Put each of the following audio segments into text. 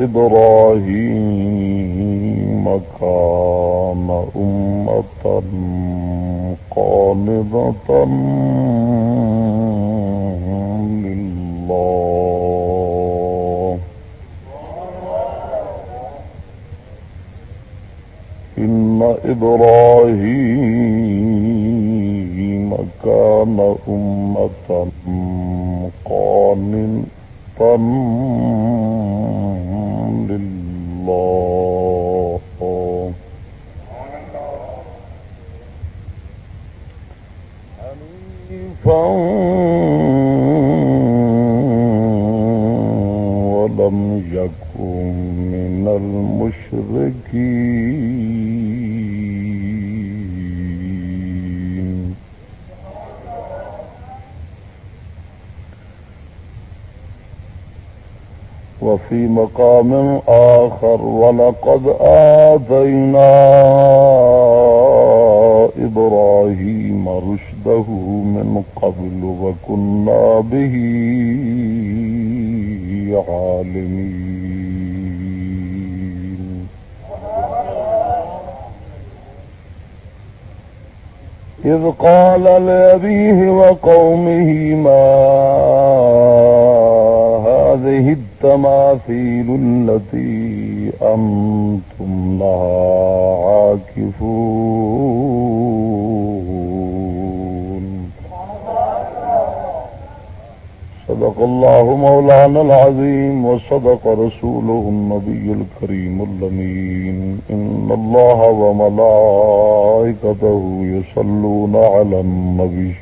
إبراهيم كان أمة قانضة لله. إن إبراهيم كان أمة قانتا وفي مقام آخر ولقد آتينا إبراهيم رشده من قبل وكنا به عالمين. إذ قال لأبيه وقومه ما هذه الدنيا التماثيل التي أنتم لها عاكفون. صدق الله مولانا العظيم وصدق رسوله النبي الكريم اللمين إن الله وملائكته يصلون على النبي.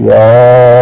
يا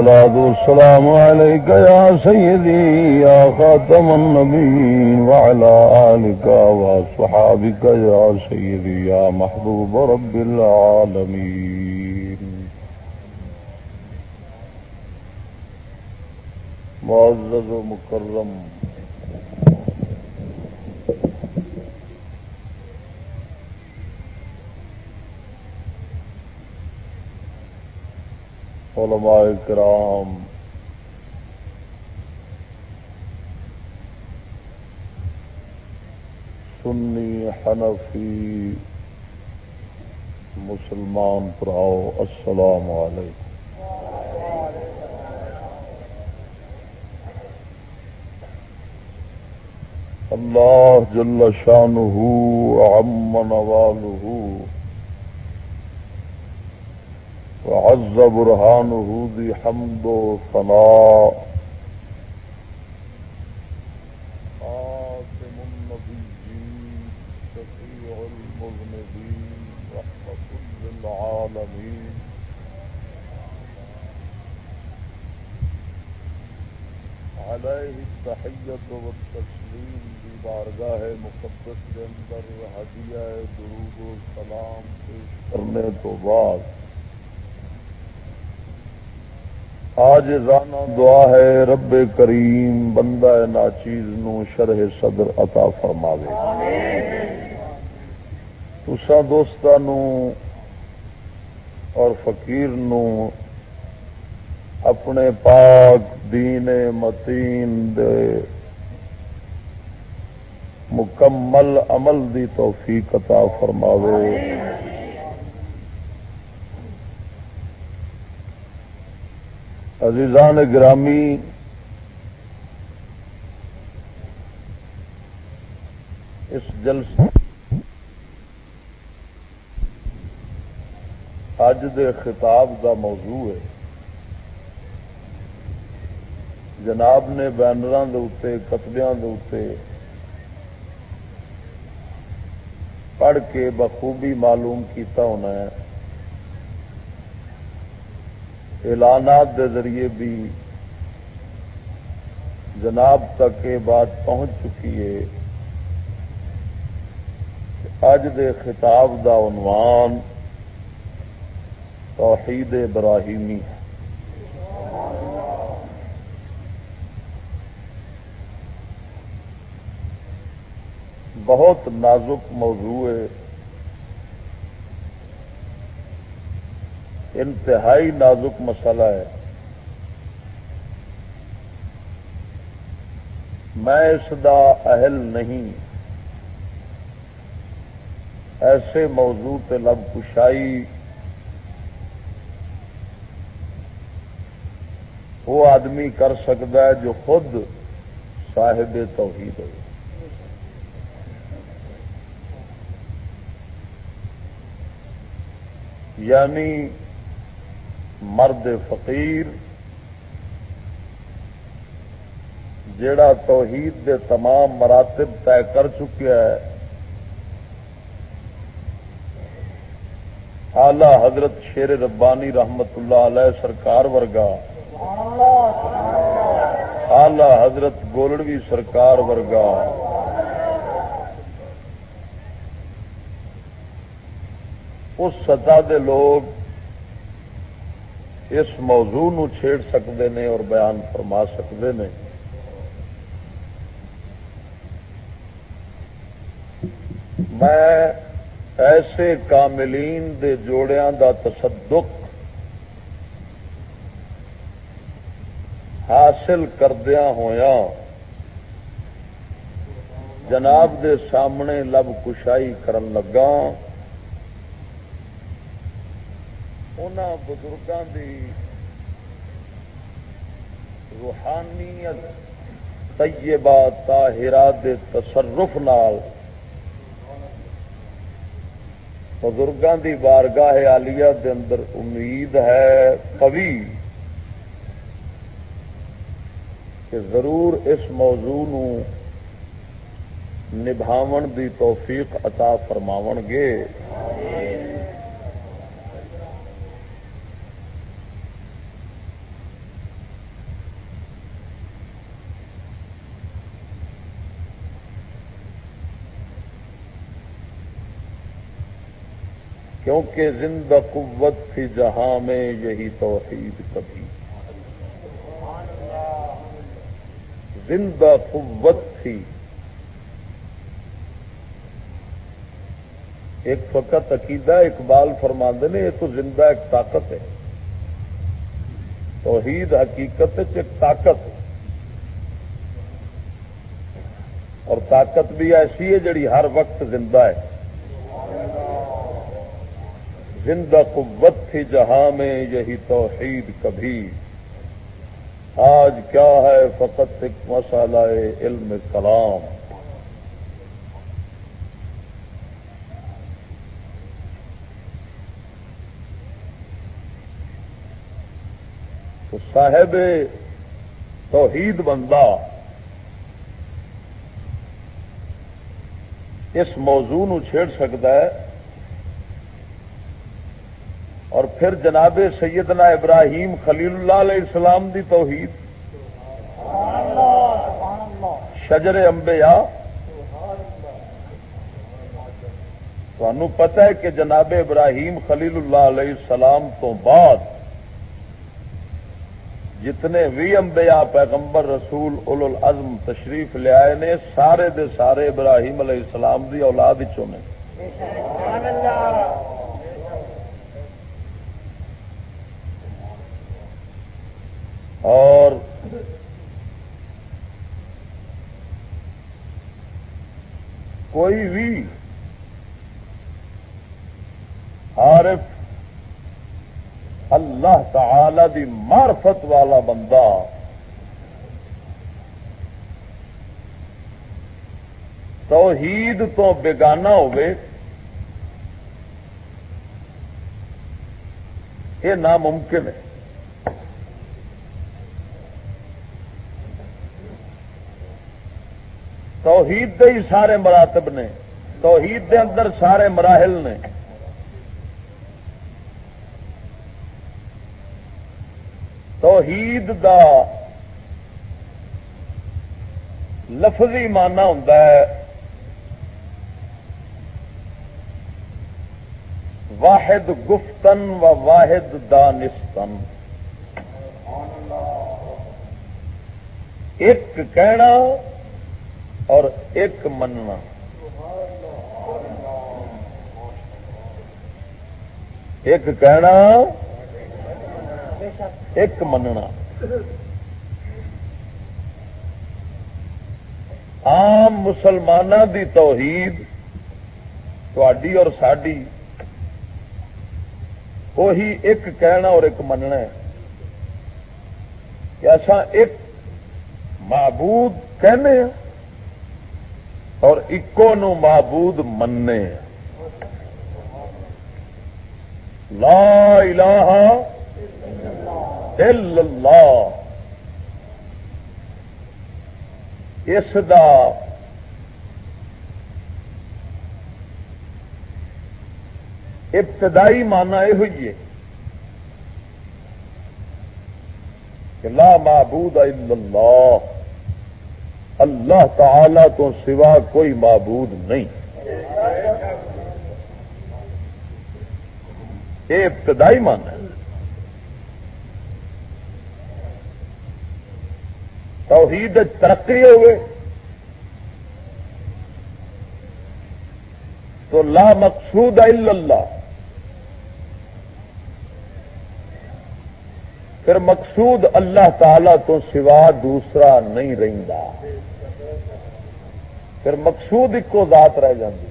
الصلاة والسلام عليك يا سيدي، يا خاتم النبيين، وعلى آلك وصحابك يا سيدي، يا محبوب رب العالمين. معزز و مکرم علماء کرام سنی حنفی مسلمان پراؤ السلام علیکم۔ اللہ جل شانہ عم نوالہ وعز برهانه ذي حمد وثناء. خاتم النبيين، شفيع المذنبين، رحمة للعالمين. عليه التحية والتسليم ببارگاہ مقدس کے اندر ہدیہ درود و سلام پیش کرنے تو بعد آج رانا دعا ہے، رب کریم بندہ ناچیز نو شرح صدر عطا فرماوے۔ تسا دوستان اور فقیر نو اپنے پاک دین متین دے مکمل عمل دی توفیق عطا فرماوے۔ عزیزان گرامی، اس جلسے اج دے خطاب دا موضوع ہے۔ جناب نے بینر کتبیا پڑھ کے بخوبی معلوم کیتا ہونا ہے۔ اعلانات دے ذریعے بھی جناب تک یہ بات پہنچ چکی ہے اج دے خطاب دا عنوان توحید ابراہیمی ہے۔ بہت نازک موضوع ہے۔ انتہائی نازک مسئلہ ہے۔ میں اس دا اہل نہیں۔ ایسے موضوع تے لب کشائی وہ آدمی کر سکتا ہے جو خود صاحب توحید ہو یعنی مرد فقیر جیڑا توحید دے تمام مراتب طے کر چکیا ہے۔ آلہ حضرت شیر ربانی رحمت اللہ علیہ سرکار ورگا آلہ حضرت گولڑوی سرکار ورگا، اس سطح دے لوگ اس موضوع نو چھیڑ سکتے ہیں اور بیان فرما سکتے ہیں میں ایسے کاملین دے جوڑیاں دا تصدق حاصل کردیا ہوا جناب دے سامنے لب کشائی کرن لگا ان بزرگوں کی روحانیت طیبہ طاہرات دے تصرف نال بزرگوں کی بارگاہ آلیہ دے اندر امید ہے کبھی کہ ضرور اس موضوع نو نبھاون دی توفیق عطا فرماون گے۔ کیونکہ زندہ قوت تھی جہاں میں یہی توحید کبھی۔ زندہ قوت تھی۔ ایک فقط عقیدہ اقبال فرماندے نے، یہ تو زندہ ایک طاقت ہے۔ توحید حقیقت ایک طاقت اور طاقت بھی ایسی ہے جڑی ہر وقت زندہ ہے۔ زندہ قوت تھی جہاں میں یہی توحید کبھی۔ آج کیا ہے فقط ایک مسئلہ علم کلام۔ تو صاحب توحید بندہ، اس موضوع نو چھیڑ سکتا ہے۔ اور پھر جناب سیدنا ابراہیم خلیل اللہ علیہ السلام دی توحید. شجر امبیا تمہوں پتا ہے کہ جناب ابراہیم خلیل اللہ علیہ السلام تو بعد جتنے بھی انبیاء، پیغمبر، رسول اول العزم تشریف لے آئے نے، سارے دے سارے ابراہیم علیہ السلام دی اولاد چنے اور کوئی بھی عارف اللہ تعالی دی معرفت والا بندہ توحید تو بےگانا یہ ناممکن ہے۔ توحید دے ہی سارے مراتب نے، توحید دے اندر سارے مراحل نے۔ توحید دا لفظی مانا ہوں واحد گفتن و واحد دانستن۔ ایک کہنا اور ایک مننا۔ ایک کہنا، ایک مننا۔ عام مسلمانوں دی توحید تھی اور ساری وہی ایک کہنا اور ایک مننا ہے۔ کہ ایسا ایک معبود کہنے ہیں اور اکو نو معبود مننے لا الہ الا اللہ۔ اس دا ابتدائی مانا یہ ہوئی ہے کہ لا معبود الا اللہ۔ اللہ تعالی تو سوا کوئی معبود نہیں۔ یہ ابتدائی مانا ہے۔ توحید ترقی ہوئے تو لا مقصود الا اللہ۔ پھر مقصود اللہ تعالی تو سوا دوسرا نہیں رہتا پھر مقصود ایکو ذات رہ جاتی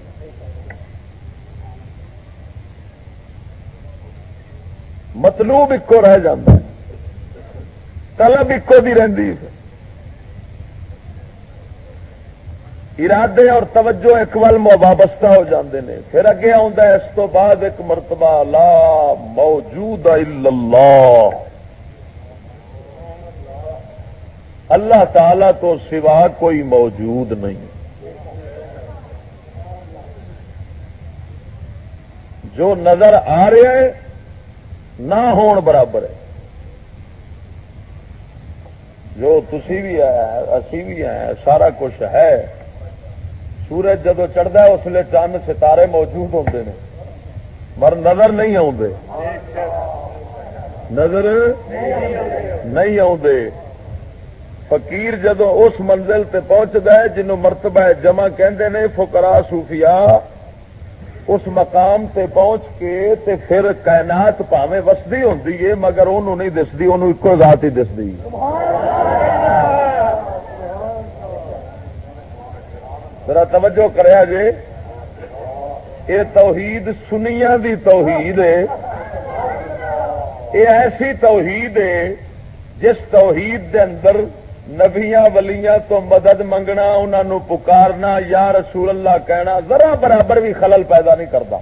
مطلوب ایکو رہ جاتا طلب ایکو دی رہی ارادے اور توجہ ایک ول وابستہ ہو جاندے نے۔ پھر اگے اس تو بعد ایک مرتبہ لا موجود اللہ۔ اللہ تعالی تو سوا کوئی موجود نہیں۔ جو نظر آ رہا ہے نہ ہون برابر ہے۔ جو تسی بھی ہے، اسی بھی ہیں، سارا کچھ ہے۔ سورج جدو چڑھتا ہے، اس لیے چند ستارے موجود ہوتے ہیں مر نظر نہیں آتے نظر نہیں آتے فقیر جدو اس منزل تے پہنچتا ہے جنوں مرتبہ جمع کہندے نے فکرا سوفیا اس مقام تے پہنچ کے تے پھر کائنات پاوے وسدی ہوتی ہے، مگر انہوں نہیں دستی انہوں ایک ذات ہی دستی ذرا توجہ کریا جے یہ توحید سنیا دی توحید ہے۔ یہ ایسی توحید ہے جس توحید دے اندر نبیاں ولیاں تو مدد منگنا انہوں پکارنا، یا رسول اللہ کہنا، ذرا برابر بھی خلل پیدا نہیں کرتا۔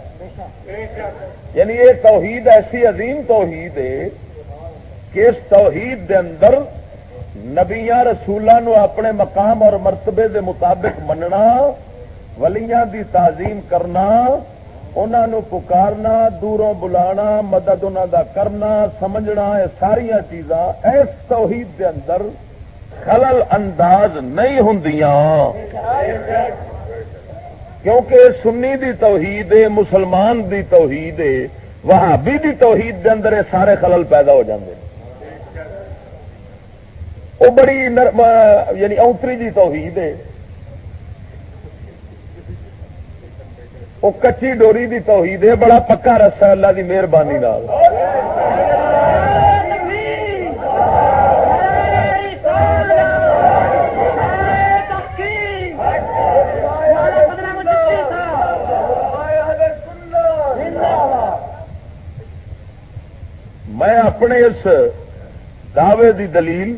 یعنی یہ توحید ایسی عظیم توحید ہے کہ اس توحید دے اندر نبیا رسولوں اپنے مقام اور مرتبے دے مطابق مننا، ولیاں دی تعظیم کرنا انہوں پکارنا، دوروں بلا مدد انہوں دا کرنا، سمجھنا، یہ ساریا چیزاں اس توحید دے اندر خلل انداز نہیں ہوں کیونکہ سنی دی توحید ہے، مسلمان دی توحید ہے، وہابی دی توحید دے اندر سارے خلل پیدا ہو جاندے وہ بڑی یعنی اوتری دی توحید ہے۔ وہ کچی ڈوری دی توحید ہے، بڑا پکا رسا، اللہ دی مہربانی میں اپنے اس دعوے دی دلیل،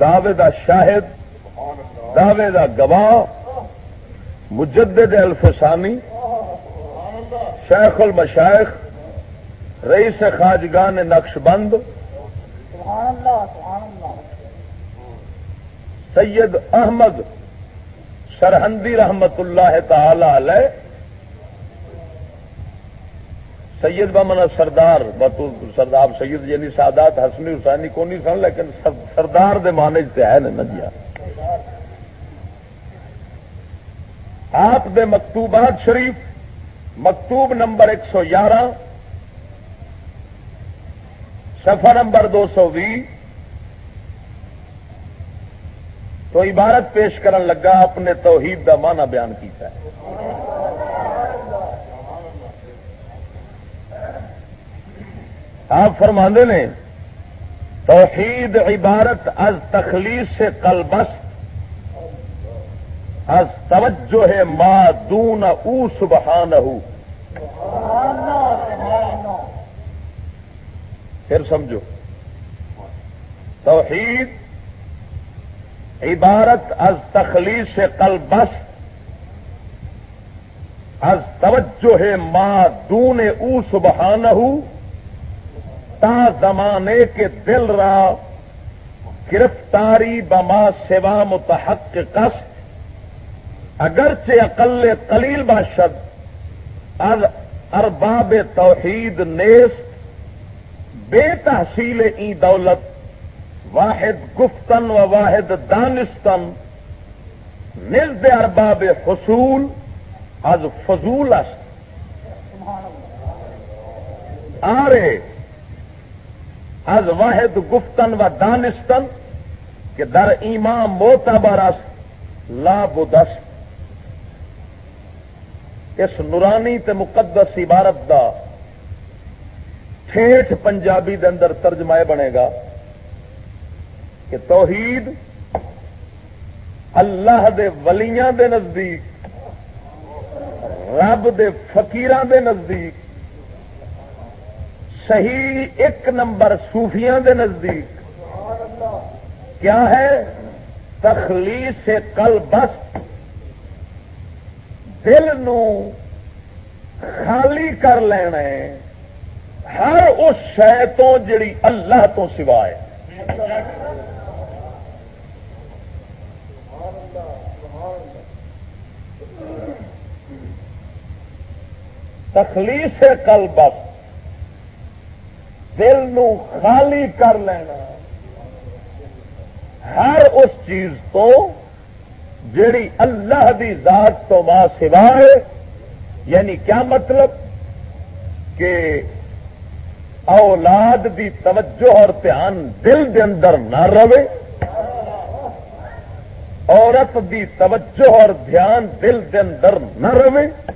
دعوے دا شاہد، دعوے دا گواہ، مجدد الفسانی، شیخ المشائخ، رئیس خاجگان نقش بند، سید احمد سرحندی رحمت اللہ تعالی علیہ سید بمنا سردار سردار سید یعنی سادات، حسنی حسینی کو نہیں سن، لیکن سردار دے مانے سے ہے نا جی آپ دے مکتوبات شریف، مکتوب نمبر ایک سو گیارہ سفر نمبر دو سو بھی تو عبارت پیش کرن لگا، اپنے توحید دا معنی بیان کیتا ہے۔ آپ فرماندے نے، توحید عبارت از تخلیص سے قلبس از توجہ ہے ما دون او سبحان پھر سمجھو، توحید عبارت از تخلیص سے قلبس از توجہ ہے ما دون او سبحان تا زمانے کے دل را گرفتاری بما سوا متحق کس اگرچہ اقل قلیل باشد، از ارباب توحید نیست، بے تحصیل ای دولت، واحد گفتن و واحد دانستن، نزد ارباب حصول از فضول است. آرے از واحد گفتن و دانستن کہ در ایمان موتا لا بدست اس نورانی تے مقدس عبارت دا ٹھیٹ پنجابی دے اندر ترجمہ بنے گا کہ توحید اللہ دے ولیاں دے نزدیک، رب دے فقیران دے نزدیک صحیح ایک نمبر صوفیاں دے نزدیک۔ کیا ہے؟ تخلیص کل بس دل نو خالی کر لینا ہے۔ ہر اس شہ تو جڑی اللہ تو سوائے۔ تخلیص کل بس دل نو خالی کر لینا۔ ہر اس چیز تو جیڑی اللہ دی ذات تو ماں سوائے یعنی کیا مطلب؟ کہ اولاد دی توجہ اور دھیان دل دے اندر نہ رہے، عورت دی توجہ اور دھیان دل دے اندر نہ رہے۔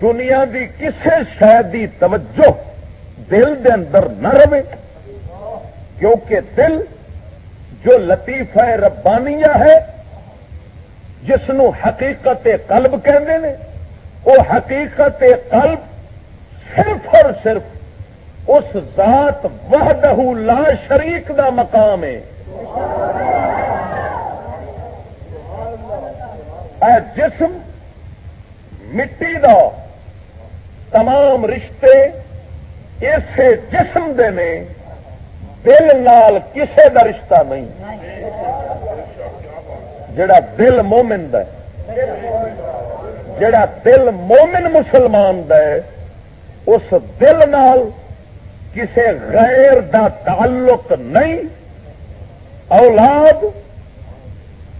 دنیا دی کسے شہ دی توجہ دل دے اندر نہ رہے کیونکہ دل جو لطیفہ ربانیہ ہے جس نو حقیقت قلب کہندے نے وہ حقیقت قلب صرف اور صرف اس ذات وحدہ لا شریک دا مقام ہے۔ اے جسم، مٹی دا تمام رشتے اسے جسم دے نے دل نال کسے دا رشتہ نہیں۔ جڑا دل مومن د جڑا دل مومن مسلمان د اس دل نال کسے غیر دا تعلق نہیں۔ اولاد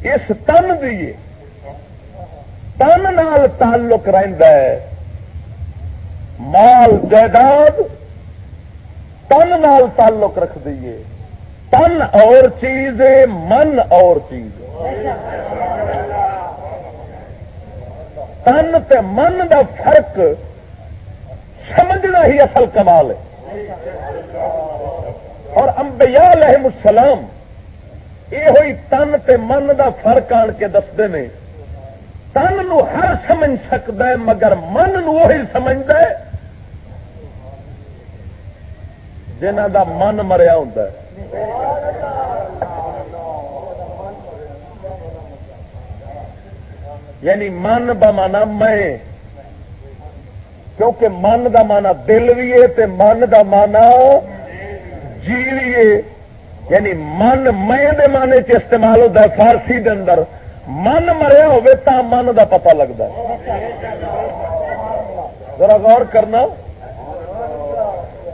اس تن دیے تن نال تعلق ہے۔ مال جائیداد تن نال تعلق رکھ دیے تن اور چیز من اور چیز۔ تن تے من دا فرق سمجھنا ہی اصل کمال ہے۔ اور انبیاء علیہ السلام یہ ہوئی تن تے من دا فرق آن کے دستے ہیں تن نو ہر سمجھ سکتا ہے، مگر من نو وہی سمجھتا ہے۔ جنہ دا من مریا ہوں یعنی من بمانا میں۔ کیونکہ من دا مانا دل بھی ہے تے من دا مانا جی بھی ہے۔ یعنی من میں دے مانے چ استعمال ہوتا ہے فارسی دے اندر۔ من مریا ہوا من دا پتہ لگتا ذرا غور کرنا۔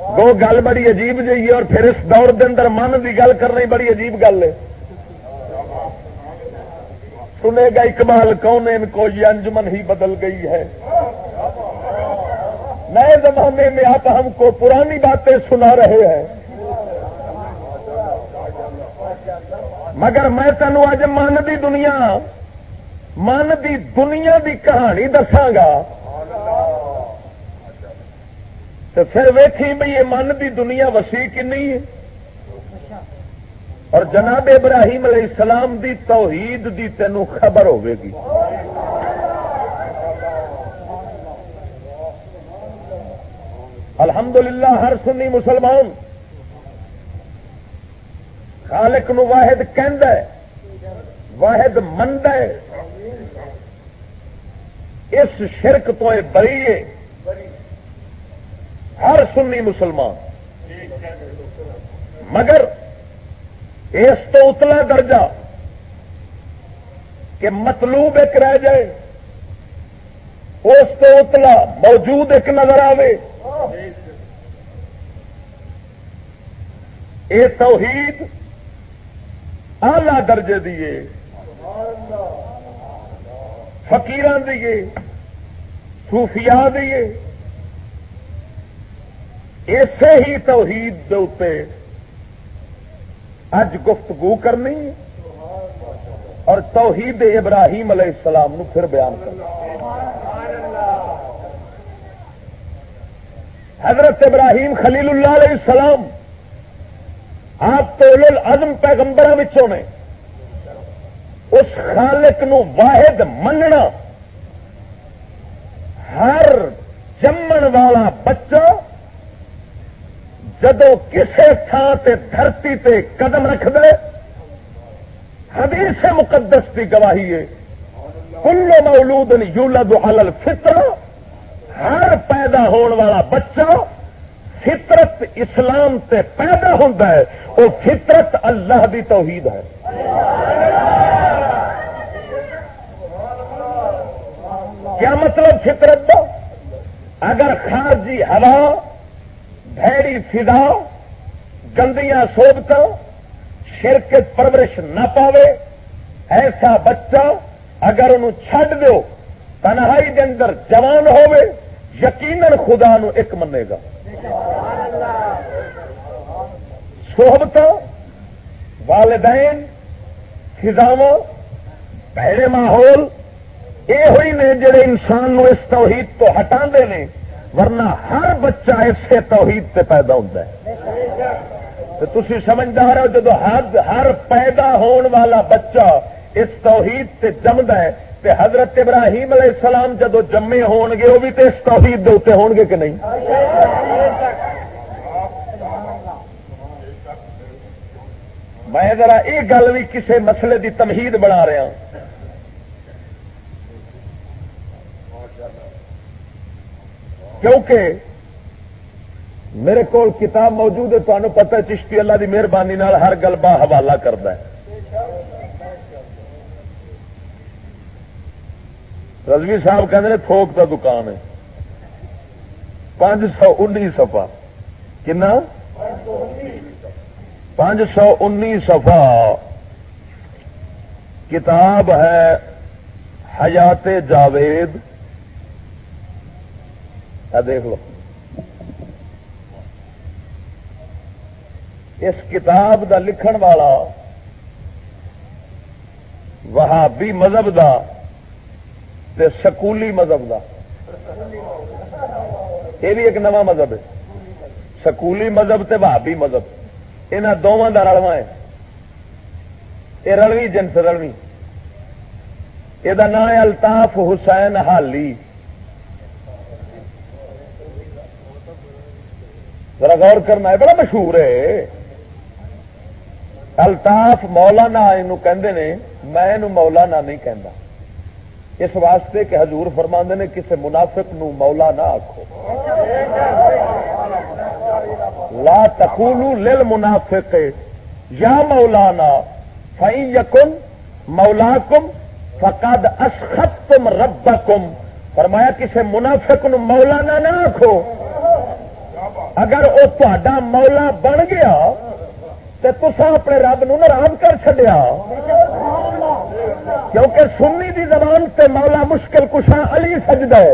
دو گل بڑی عجیب جی اور پھر اس دور دے اندر من کی گل کرنا بڑی عجیب گل ہے۔ سنے گا اقبال، کون ان کو یہ انجمن ہی بدل گئی ہے۔ نئے زمانے میں آپ ہم کو پرانی باتیں سنا رہے ہیں۔ مگر میں تینوں اج من دی دنیا، من دی دنیا دی کہانی دساگا تو پھر ویکھی بھائی یہ من دی دنیا وسیع کنی ہے؟ اور جناب ابراہیم علیہ السلام دی توحید دی تینوں خبر ہوے الحمدللہ ہر سنی مسلمان، خالق نو واحد ہے، واحد مند ہے۔ اس شرک تو بری ہے۔ ہر سنی مسلمان۔ مگر اس تو اتلا درجہ کہ مطلوب ایک رہ جائے، اس تو اتلا موجود ایک نظر آئے یہ توحید آلہ درجے دیے فکیر دیے صوفیاء دیے اسی ہی توحید دے اج گفتگو کرنی اور توحید ابراہیم علیہ السلام نو پھر بیان کرنا حضرت ابراہیم خلیل اللہ علیہ السلام آپ تو ازم پیغمبر نے اس خالق نو واحد مننا ہر جمن والا بچہ جدو کسی تھان تے دھرتی تے قدم رکھ دے، حدیث مقدس کی گواہی ہے، کل مولود یولد علی الفطر ہر پیدا ہون والا بچہ فطرت اسلام تے پیدا ہوتا ہے وہ فطرت اللہ دی توحید ہے۔ کیا مطلب فطرت دا؟ اگر خارجی ہوا بھڑی فضا گندیاں سوبت شرک پرورش نہ پاوے، ایسا بچہ اگر انہوں چھڈ دو، تنہائی دے اندر جوان ہوئے یقیناً خدا نو ایک منے گا۔ سوبت والدین فضاو بہڑے ماحول، یہ ہوئی نے جڑے انسان نو اس توحید تو ہٹا نے۔ ورنہ ہر بچہ اسے توحید سے پیدا ہوتا ہے۔ تو تھی سمجھدار ہو جب ہر پیدا ہون والا بچہ اس توحید سے جمد ہے، تے حضرت ابراہیم علیہ السلام جدو جمے ہون گے، وہ بھی تو اس توحید دے اتنے ہون گے کہ نہیں؟ میں ذرا یہ گل بھی کسی مسئلے دی تمہید بنا رہا ہوں۔ کیونکہ میرے کو کتاب موجود ہے تمہیں پتا چشتی اللہ کی مہربانی ہر گل با حوالہ کرتا ہے۔ رضوی صاحب کہتے تھوک کا دکان ہے۔ پانچ سو انی سفا کنا؟ پانچ سو انی سفا کتاب ہے حیات جاوید۔ دیکھ لو۔ اس کتاب دا لکھن والا وہابی مذہب دا تے سکولی مذہب دا۔ یہ بھی ایک نواں مذہب ہے۔ سکولی مذہب تے وہابی مذہب۔ یہاں دونوں کا رلوا ہے۔ یہ رلوی جنس رلوی۔ یہ نام ہے الطاف حسین حالی۔ ذرا غور کرنا ہے، بڑا مشہور ہے۔ الطاف مولانا یہ میں مولانا نہیں کہنا اس واسطے کہ حضور فرما نے کسی منافق نو مولا نہ آخو لا تقولو لل منافق یا مولانا فائی یقن مولا کم فقد اسخت تم رب کم فرمایا کسی منافق نو مولانا نہ آخو اگر وہ تا مولا بن گیا تو تسا اپنے رب نو ناراض کر چڈیا کیونکہ سنی دی زبان سے مولا مشکل کشا علی سجد ہے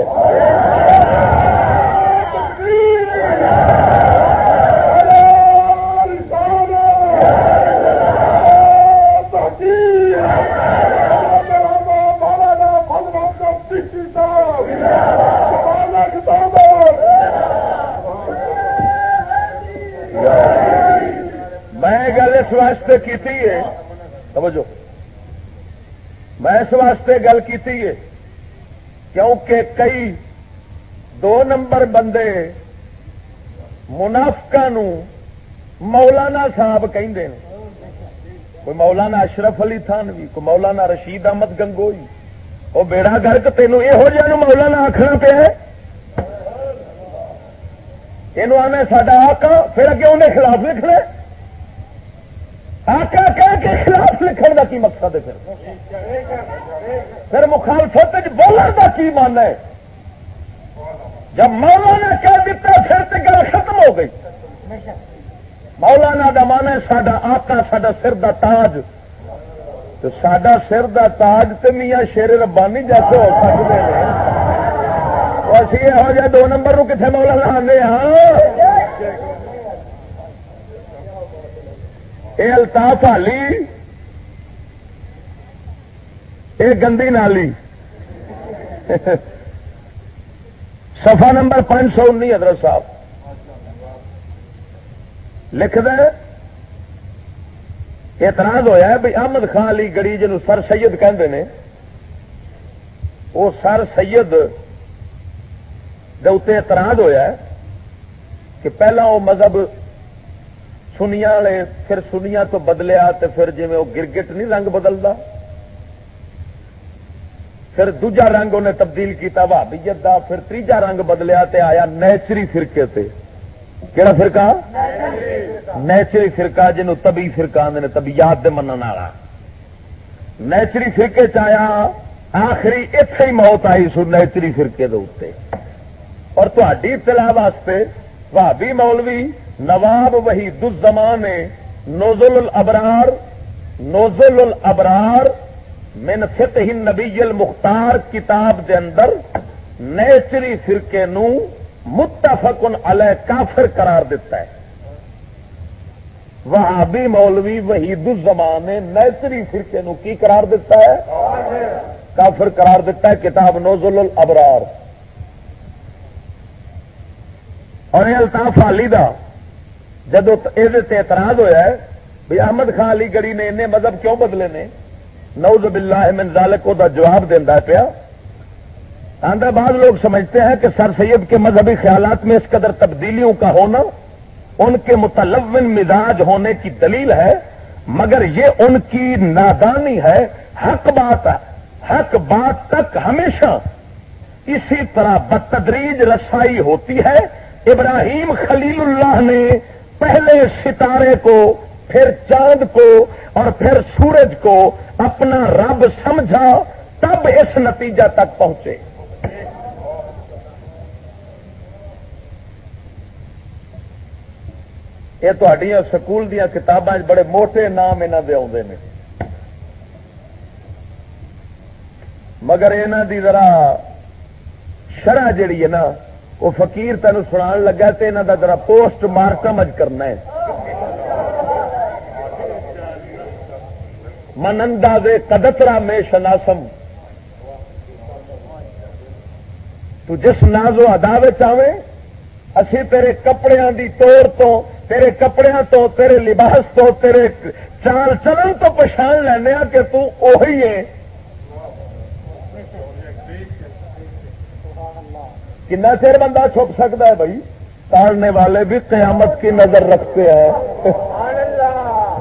میں گل اس واسطے کی توجہ میں اس واسطے گل کی کیونکہ کئی دو نمبر بندے منافقا مولانا صاحب کہیں کوئی مولانا اشرف علی تھان بھی کوئی مولانا رشید احمد گنگوئی۔ وہ بیڑا گرک تینوں یہو جہاں مولانا آخنا پیا یہ آنا سڈا آکا پھر اگے انہیں خلاف لکھنا خلاف لکھن کا کی مقصد ہے پھر؟ پھر مخالفت بولن کا کی من ہے؟ جب مولانا کہہ دیتا پھر تو گل ختم ہو گئی۔ مولانا کا من ہے سڈا آقا سڈا سر دا تاج۔ تو سڈا سر دا تاج تو میاں شیر ربانی جیسے ہو سکتے ہیں۔ اسی یہو جہ دو نمبر نو کتنے مولانا آنے ہاں۔ یہ الطاف حالی یہ گندی نالی۔ سفا نمبر پانچ سو انی حضرت صاحب۔ لکھ دے اعتراض ہوا ہے بھائی احمد خان علی گڑی جن سر سید کہندے نے، وہ سر سید دے اعتراض ہوا ہے کہ پہلا وہ مذہب سنیا والے، پھر سنیا تو بدلیا تو پھر جی وہ گرگٹ نہیں رنگ بدلتا پھر دوجا رنگ انہیں تبدیل کیا بھابیت کا پھر تیجا رنگ بدلیا تے آیا نیچری فرقے سے کہڑا فرقہ؟ نیچری فرقہ جنوب تبھی فرقہ آدھے تبھی یاد من والا۔ نیچری فرقے چیا آخری اتے ہی موت آئی سو نیچری فرقے دے اور تھی اطلاع واسطے بھابی مولوی نواب وہی الزمان نوزل الابرار نوزل الابرار من فقہ نبی المختار کتاب دے اندر نیچری فرقے نو متفقن علیہ کافر قرار دیتا ہے۔ وہابی مولوی وحید الزمان نے نیچری فرقے نو کی قرار دیتا ہے؟ کافر قرار دیتا ہے کتاب نوزل الابرار۔ اور یہ الطاف علی دا، جدو یہ اعتراض ہوا ہے بھی احمد خان علی گڑی نے انہیں مذہب کیوں بدلے نے؟ نوز باللہ من ذالک دا جواب دینا پیا۔ آندہ بعض لوگ سمجھتے ہیں کہ سر سید کے مذہبی خیالات میں اس قدر تبدیلیوں کا ہونا، ان کے متلون مزاج ہونے کی دلیل ہے، مگر یہ ان کی نادانی ہے، حق بات حق بات تک ہمیشہ اسی طرح بتدریج رسائی ہوتی ہے۔ ابراہیم خلیل اللہ نے پہلے ستارے کو پھر چاند کو اور پھر سورج کو اپنا رب سمجھا، تب اس نتیجہ تک پہنچے۔ یہ سکول دیا کتابیں بڑے موٹے نام یہاں دے آتے ہیں مگر یہاں دی ذرا شرح جیڑی ہے نا، وہ فقیر تین سنا لگا تو یہاں کا ذرا پوسٹ مارٹم اج کرنا ہے۔ منندا دے کدترا میں شناسم تو جس نازو ادا آوے، اسی تیرے کپڑے دی توڑ تو، تیرے کپڑے تو، تیرے لباس تو، تیرے چال چلن تو پچھان لینا کہ تو اوہی ہے کنا چیر بندہ چھپ سکتا ہے بھائی؟ تاڑنے والے بھی قیامت کی نظر رکھتے ہیں۔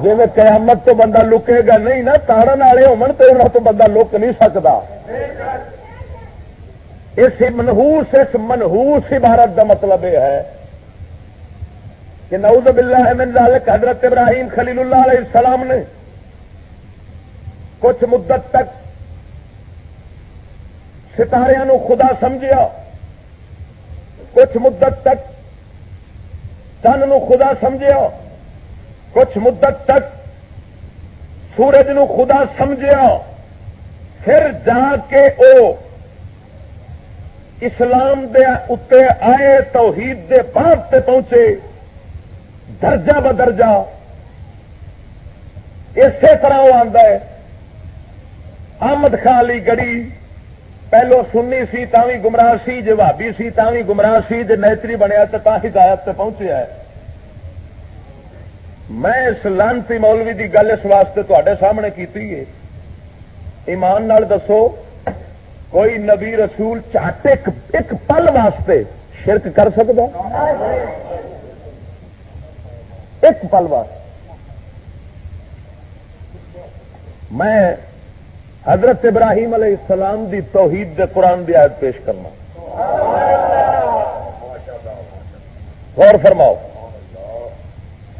جی میں قیامت تو بندہ لکے گا نہیں نا، تاڑن والے ہومن تو تو بندہ لک نہیں سکتا اس منہوس اس منہوس عبارت کا مطلب یہ ہے کہ نعوذ باللہ من ذالک حضرت ابراہیم خلیل اللہ علیہ السلام نے کچھ مدت تک ستارے خدا سمجھیا۔ کچھ مدت تک چند نو خدا سمجھیا۔ کچھ مدت تک سورج نو خدا سمجھیا پھر جا کے او اسلام دے اتے آئے، توحید دے بعد تے پہنچے، درجہ بدرجہ اسی طرح وہ آتا ہے، احمد خالی گڑی پہلو سننی سی بھی گمراہ سی جی بھابی سی بھی گمراہ سی جی نیتری بنیا تو ہدایت سے پہنچیا ہے۔ میں اس لانتی مولوی کی گل اس واسطے تے سامنے کی ایمان نال دسو، کوئی نبی رسول چاٹ ایک پل واسطے شرک کر سکتا ایک پل واسطے۔ میں حضرت ابراہیم علیہ السلام دی توحید دے قرآن دی آیت پیش کرنا۔ غور فرماؤ۔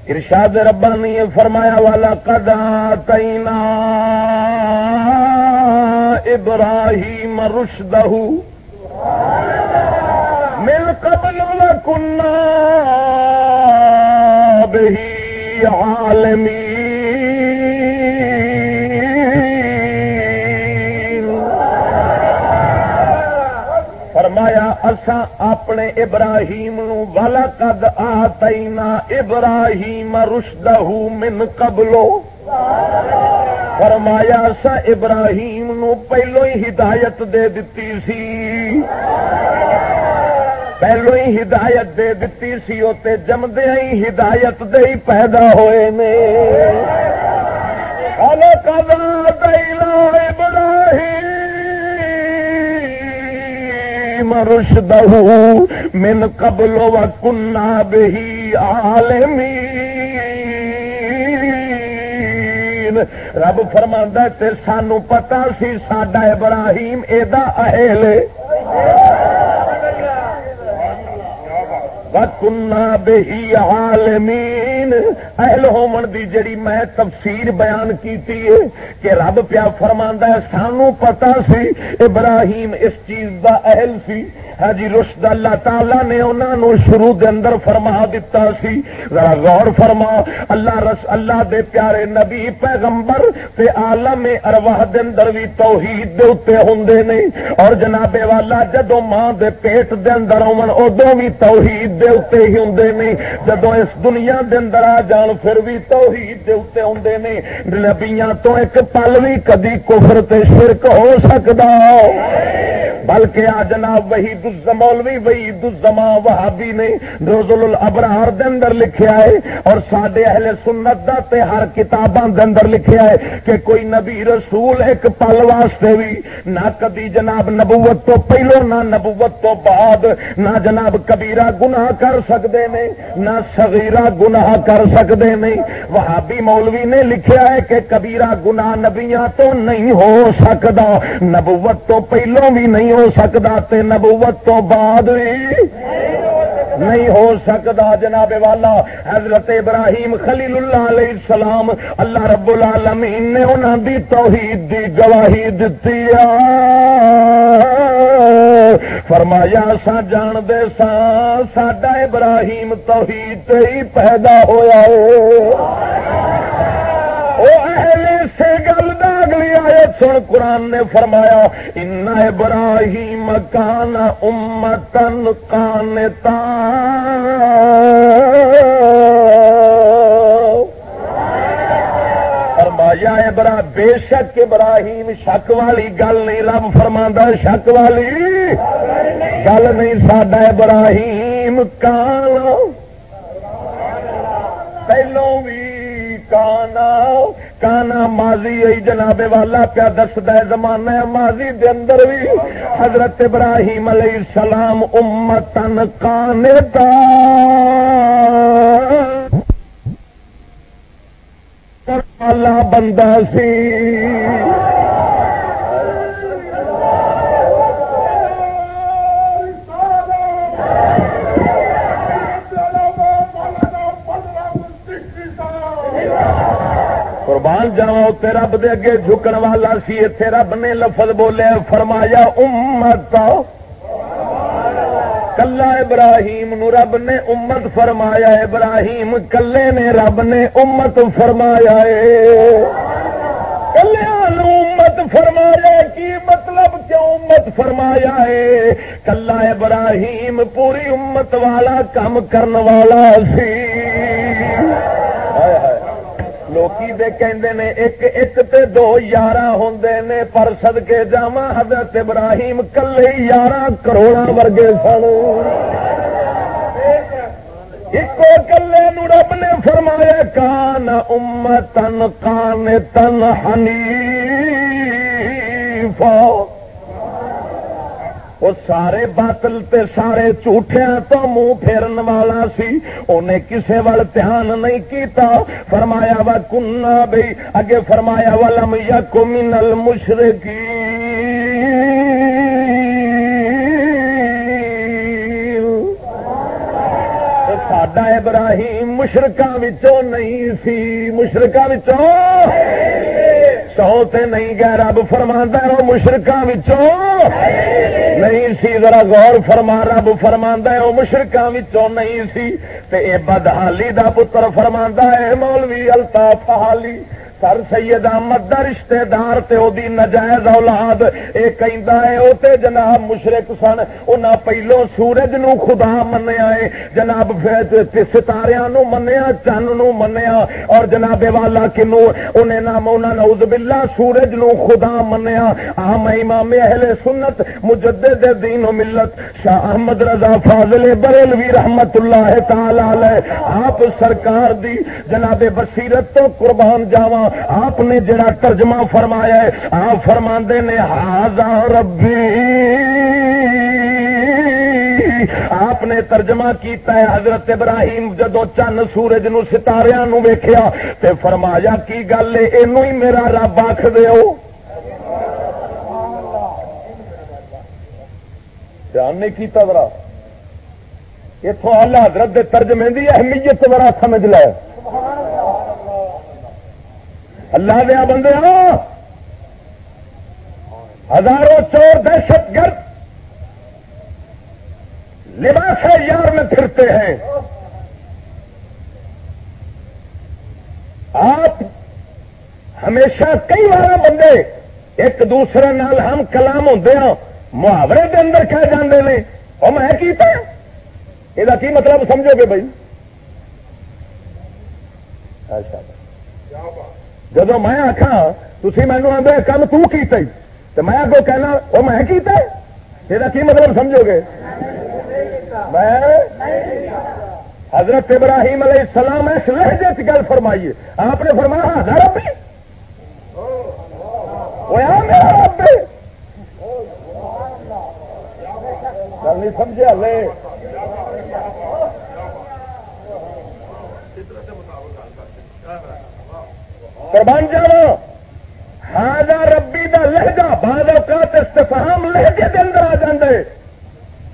ارشاد ربانی نے فرمایا والا کدا تینا ابراہیم رشدہ مل قبل کنا بہی عالمی فرمایا اسا اپنے ابراہیم نو والا قد آتینا ابراہیم رشدہ من قبلو فرمایا سا ابراہیم نو پہلو ہی ہدایت دے دیتی سی. پہلو ہی ہدایت دے دیتی سی تے جمدے ہی ہدایت دے ہی پیدا ہوئے نے۔ ابراہیم رشدہ من قبل و کنا بہی عالمین۔ رب فرما تے سانو پتا سی، ساڈا ابراہیم ایدا اہل۔ وکنا بہی عالمین اہل ہومن دی جڑی میں تفسیر بیان کیتی ہے کہ رب پیا فرما سانو پتا سی ابراہیم اس چیز دا اہل سی۔ ہاں جی رشد اللہ تعالی نے انہوں شروع دے اندر فرما دیتا سی۔ ذرا غور فرما، اللہ رس، اللہ دے پیارے نبی پیغمبر تے عالم ارواح دے اندر بھی توحید دے اوتے ہوندے نے۔ اور جناب والا جدو ماں دے پیٹ دے اندر ہون اودوں بھی توحید دے اوتے ہی ہوں نے جدو اس دنیا دے اندر آ جان پھر بھی توحید دے اوتے ہوں نے۔ نبیاں تو ایک پل بھی کدی کفر تے شرک ہو سکتا بلکہ آ جناب وہی دمولوی وہی دما وہابی نے روزل الابرار دے اندر لکھیا ہے اور سڈے اہل سنت دا تے ہر کتاباں دے اندر لکھیا ہے کہ کوئی نبی رسول ایک پل واسطے بھی نہ کدی جناب نبوت تو پہلو، نہ نبوت تو بعد، نہ جناب کبیرہ گناہ کر سکتے نے، نہ صغیرہ گناہ کر سکتے نہیں وہابی مولوی نے لکھیا ہے کہ کبیرہ گناہ نبیاں تو نہیں ہو سکتا نبوت تو پہلو بھی نہیں ہو سکتا تے نبوت تو بعد بھی نہیں ہو سکتا جناب والا، حضرت ابراہیم خلیل اللہ علیہ السلام، اللہ رب العالمین نے انہوں دی توحید دی گواہی دیتی فرمایا سا جان دے سا ساڈا ابراہیم توحید ہی پیدا ہوا سے گل اگلی آئے سن قرآن نے فرمایا ان ابراہیم کان امتن کان فرمایا ابرا بے شک ابراہیم شک والی گل نہیں، رب فرما شک والی۔ گل نہیں، ساڈا ابراہیم کان۔ پہلو بھی کانا کانا ماضی جناب والا پیا دستا زمانہ ماضی دے اندر بھی۔ حضرت ابراہیم علیہ السلام امتن کانے اللہ بندہ سی۔ قربان جاوا اتنے رب دے اگے جھکن والا سی اتے رب نے لفظ بولے، فرمایا، امت۔ کلا ابراہیم نو رب نے امت فرمایا، ابراہیم کلے نے رب نے امت فرمایا کلیا امت فرمایا، کی مطلب کیوں امت فرمایا ہے کلا ابراہیم پوری امت والا کام کرنے والا سی۔ لوکی دے کہندے نے، ایک ایک تے دو یار ہوں نے۔ پر سد کے جا حضرت ابراہیم کلے یارہ کروڑا ورگے سن۔ ایک کلے نو رب نے فرمایا، کان امتن، کان تن ہنی وہ سارے باطل تے سارے جھوٹیا تو منہ پھیرن والا سی۔ انہیں کسے وال دھیان نہیں کیتا۔ فرمایا، وا کنا بھائی اگے فرمایا والم یا کمنل مشرقی ساڈا ابراہیم مشرقہ نہیں سی۔ مشرقہ سو تے نہیں گیا رب فرما وہ مشرقہ نہیں سی، ذرا غور فرما، رب فرما وہ مشرقہ نہیں سی۔ تے اے بدحالی دا پتر فرما ہے، مولوی الطاف حالی۔ سر سید احمد دا رشتے دار تے او دی نجائز اولاد۔ اے کہندا ہے، او تے جناب مشرک سن، انہاں پہلو سورج نو خدا منیا ہے۔ جناب ستاریاں نو منیا، چن نو منیا۔ اور جناب والا کنو، انہیں نام انہاں نعوذ باللہ سورج نو خدا منیا۔ اہم امام اہل سنت، مجدد دین و ملت، شاہ احمد رضا فاضل بریلوی رحمت اللہ تعالی علیہ، آپ سرکار دی جناب بصیرت تو قربان جاواں۔ آپ نے جڑا ترجمہ فرمایا ہے، آپ فرما نے ہاضا ربی. آپ نے ترجمہ کیتا ہے حضرت ابراہیم جدو چند سورج نو ستاریا نو ویخیا تے فرمایا، کی گل ہے؟ ہی میرا رب آخ دو دھیان نہیں کیتا ذرا۔ اتوں اللہ حضرت ترجمے کی اہمیت ذرا سمجھ لے۔ اللہ دیا بندے ہزاروں چور دہشت گرد لباس یار میں پھرتے ہیں۔ آپ ہمیشہ کئی بار بندے ایک دوسرے نال ہم کلام ہوں ہاں، محاورے کے اندر کہہ جاندے نے۔ اور میں کیتا؟ یہ کی مطلب سمجھو گے بھائی؟ اچھا جب میں آخا تھی مینو آدھے کم تو میں اگو کہنا وہ میں کیتا یہ کی مطلب سمجھو گے؟ میں حضرت ابراہیم علیہ السلام اس لہجے کی گل فرمائیے آپ نے فرمایا ہاں، ہزار رب میرا رب۔ گل نہیں سمجھا لے قربان جانا ہاضا ربی کا لہجہ بعد اوقات استفہام لہجے کے اندر آ جاندے۔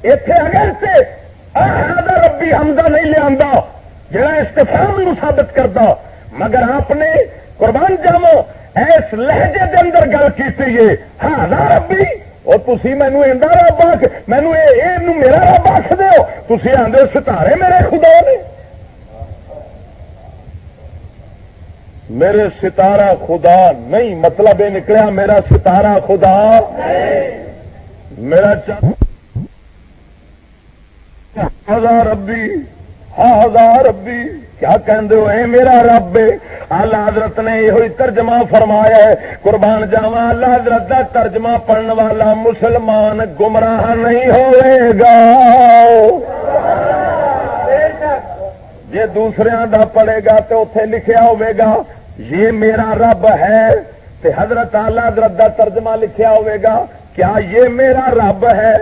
اتے اگر سے ہاضا ربی حمزہ نہیں لیا جڑا استفام ثابت کرتا مگر آپ نے قربان جامو اس لہجے دے اندر گل کی ہاں ربی اور تھی مینو رب آخ مینو میرا رب آخ دو تھی آدھے ستارے میرے خدا نے میرے ستارہ خدا نہیں مطلب یہ نکلیا میرا ستارہ خدا۔ میرا ہزار ربی ہزار ربی کیا ہو؟ اے میرا رب اللہ حضرت نے یہ ترجمہ فرمایا ہے۔ قربان جاوا اللہ حضرت کا ترجمہ پڑھنے والا مسلمان گمراہ نہیں ہوئے گا۔ جی دوسرے کا پڑے گا تو اتے لکھیا ہوئے گا۔ یہ میرا رب ہے تے حضرت آلہ حضرت کا ترجمہ لکھیا ہوئے گا، کیا یہ میرا رب ہے؟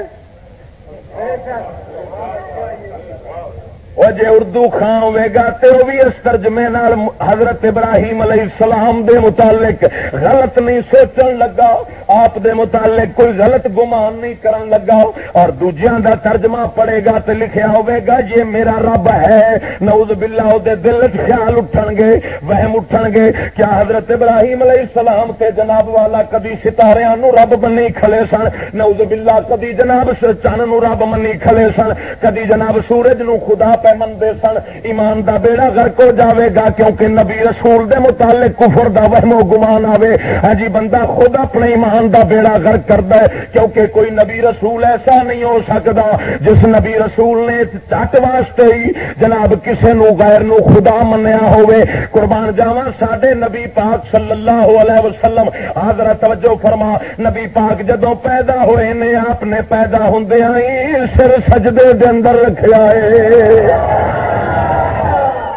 وہ جی اردو خان ہوئے گا تو وہ بھی اس ترجمے نال حضرت ابراہیم علیہ السلام دے متعلق غلط نہیں سوچن لگا۔ آپ دے متعلق کوئی غلط گمان نہیں کرن لگا اور دوجیاں دا ترجمہ پڑے گا تو لکھیا ہوے گا، یہ میرا رب ہے۔ نعوذ باللہ دے دل خیال اٹھن گے، وہم اٹھن گے۔ کیا حضرت ابراہیم علیہ السلام تے جناب والا کدی ستارے نو رب بنی کھلے سن؟ نعوذ باللہ، کدی جناب چن نو رب منی کھلے سن؟ کدی جناب سورج نو خدا پہ مندے سن؟ ایمان دا بیڑا غرق ہو جاوے گا کیونکہ نبی رسول دے متعلق کفر دا وہم و گمان آوے۔ ہاں جی بندہ خود اپنے ایمان دا بیڑا غرق کردا ہے، کیونکہ کوئی نبی رسول ایسا نہیں ہو سکتا جس نبی رسول نے چٹ واسطے ہی جناب کسے نو غیر نو خدا منیا ہوئے۔ قربان جاواں، ساڈے نبی پاک صلی اللہ علیہ وسلم حضرت توجہ فرما، نبی پاک جدوں پیدا ہوئے نے، آپ نے پیدا ہوندیاں ہی سر سجدے دے اندر رکھیا ہے۔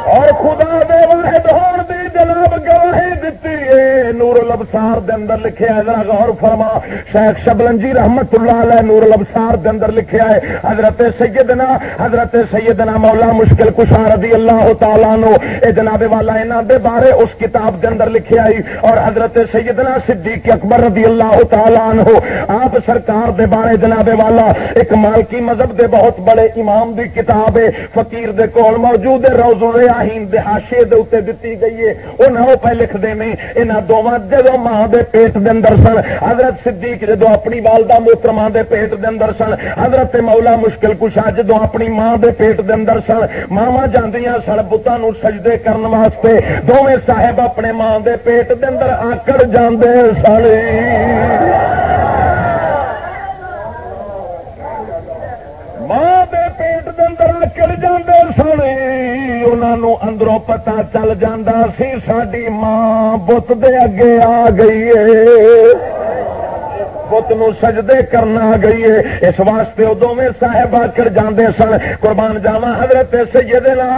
اور خدا دے واحد ہون جناب گواہی دتی ہے۔ نور الابصار دے اندر لکھیا ہے، ذرا غور فرما۔ شیخ شبلنجی رحمت اللہ علیہ نور الابصار دے اندر لکھیا ہے، حضرت سیدنا حضرت سیدنا مولا مشکل کشا رضی اللہ تعالی نو اے جناب والا، انہاں دے بارے اس کتاب دے اندر لکھیا ہے۔ اور حضرت سیدنا صدیق اکبر رضی اللہ تعالی عنہ۔ آپ سرکار دے بارے جناب والا، ایک مالکی مذہب دے بہت بڑے امام دی کتاب ہے۔ فقیر دے کول موجود ہے روزو ابراہیم دہاشے دے دتی گئی ہے۔ وہ پہ لکھتے ہیں یہاں دونوں جدو ماں دے پیٹ دے اندر سن، حضرت صدیق جدو اپنی والدہ موترما دے پیٹ دے اندر سن، حضرت مولا مشکل کشا جدو اپنی ماں دے پیٹ دے اندر سن ماوا جاندیاں سن بتان سجدے کرن واسطے دونیں صاحب اپنے ماں دے پیٹ دے اندر آکڑ جاندے سن۔ ماں دے پیٹ اندر نکل جاندے سن انہوں اندروں پتا چل جاندہ سی ساری ماں بت دے اگے آ گئی ہے بت سجدے کرنا گئی ہے۔ اس واسطے وہ دونوں صاحب آ کر جاندے سن۔ قربان جاوا حضرت سیدنا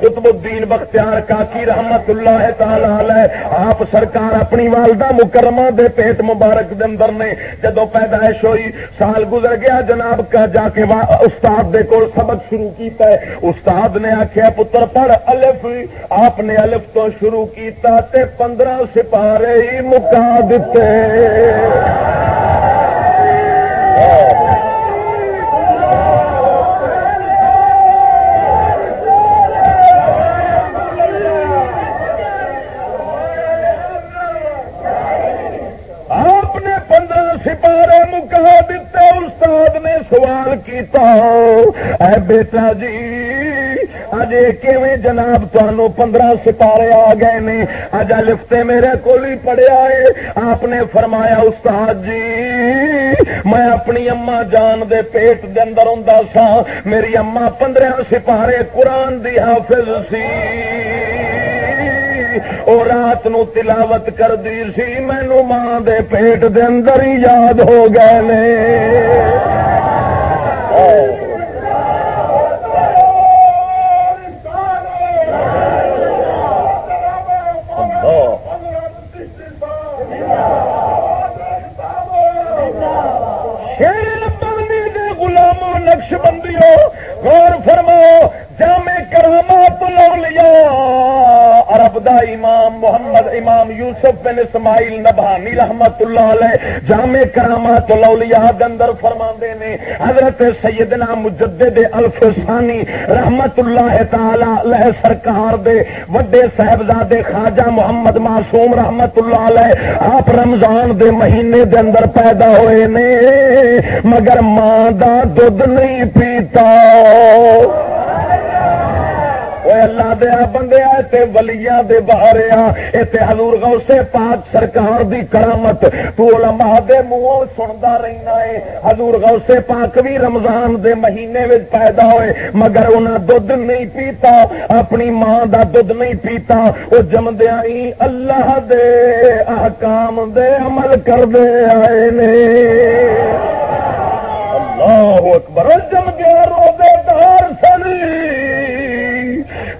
قطب الدین بختیار کاکی رحمت اللہ تعالی آپ سرکار اپنی والدہ مکرمہ دے پیٹ مبارک دے اندر نے جدو پیدائش ہوئی، سال گزر گیا جناب کا، جا کے استاد دے کول سبق شروع کیتا ہے۔ استاد نے آخیا پتر پڑھ، الف۔ آپ نے الف تو شروع کیتا تے پندرہ سپارے ہی مکا دیتے۔ نے سوال کیتا اے بیٹا جی اج کیویں جناب تمہوں پندرہ سپارے آ گئے نے؟ اج لفتے میرے کو ہی پڑھیا ہے۔ آپ نے فرمایا، استاد جی میں اپنی اما جان دے پیٹ دے اندر ہوں سا۔ میری اما پندرہ سپارے قرآن دی حافظ سی۔ وہ رات نو تلاوت کر دی سی۔ مینو ماں دے پیٹ دے اندر ہی یاد ہو گئے نے۔ نقش ہو غور فرماؤ جامع کرامات لو لیا عرب دا امام محمد امام یوسف بن اسماعیل نبھانی رحمت اللہ علیہ جامع کرامات الاولیاء اندر فرما نے، حضرت سیدنا مجدد الفسانی رحمت اللہ تعالی علیہ سرکار دے وڈے صاحبزادے خواجہ محمد معصوم رحمت اللہ علیہ آپ رمضان دے مہینے دے اندر پیدا ہوئے نے، مگر ماں دا دودھ نہیں پیتا۔ اللہ دیا بندیا تے ولیاں دے باہر تے حضور غوث پاک سرکار دی کرامت تو علماء دے منہوں سندا رہنا ہے حضور غوث پاک بھی رمضان دے مہینے وچ پیدا ہوئے مگر انہاں دودھ نہیں پیتا اپنی ماں دا دودھ نہیں پیتا او جمدیا ہی اللہ دے احکام دے عمل کردے آئے نے اللہ اکبر جم جمدیا روزے دار سنی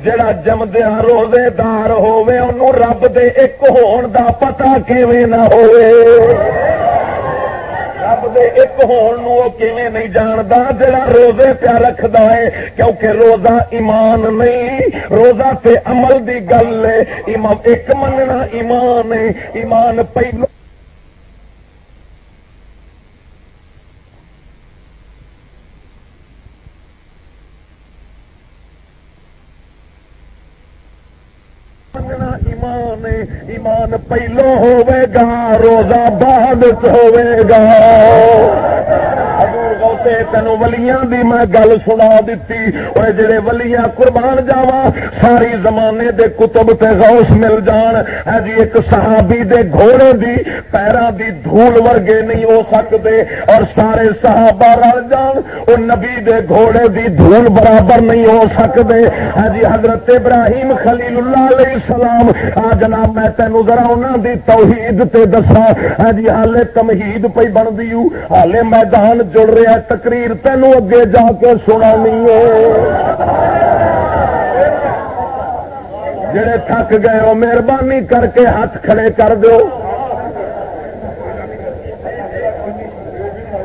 جڑا جمدیا روزے دار ہوے انہوں رب دے ایک ہون دا پتا کیویں نہ ہوئے رب دے ایک ہون نو کیویں نہیں جاندا؟ جڑا روزے پیا رکھدا ہے، کیونکہ روزہ ایمان نہیں، روزہ تے عمل دی گل ہے۔ ایک مننا ایمان ہے۔ ایمان پہلو ایمان پہلو ہوے گا روزہ بعد ہوے گا۔ تینوں ولیاں دی میں گل سنا دیتی۔ اور جڑے ولیاں قربان جاوا ساری زمانے دے کتب تے غوث مل جان۔ ہے جی ایک صحابی دے گھوڑے دی پیروں دی دھول ورگے نہیں ہو سکتے۔ اور سارے صحابہ رل جان وہ نبی دے گھوڑے دی دھول برابر نہیں ہو سکتے۔ ہے جی حضرت ابراہیم خلیل اللہ علیہ السلام، آ جناب، میں تینوں ذرا انہوں دی توحید تے دسا ہے ہاں جی ہالے تمہید پہ بنتی ہالے میدان جڑ رہے رہا تقریر تینوں اگے جا کے سنا جڑے تھک گئے ہو، مہربانی کر کے ہاتھ کھڑے کر دو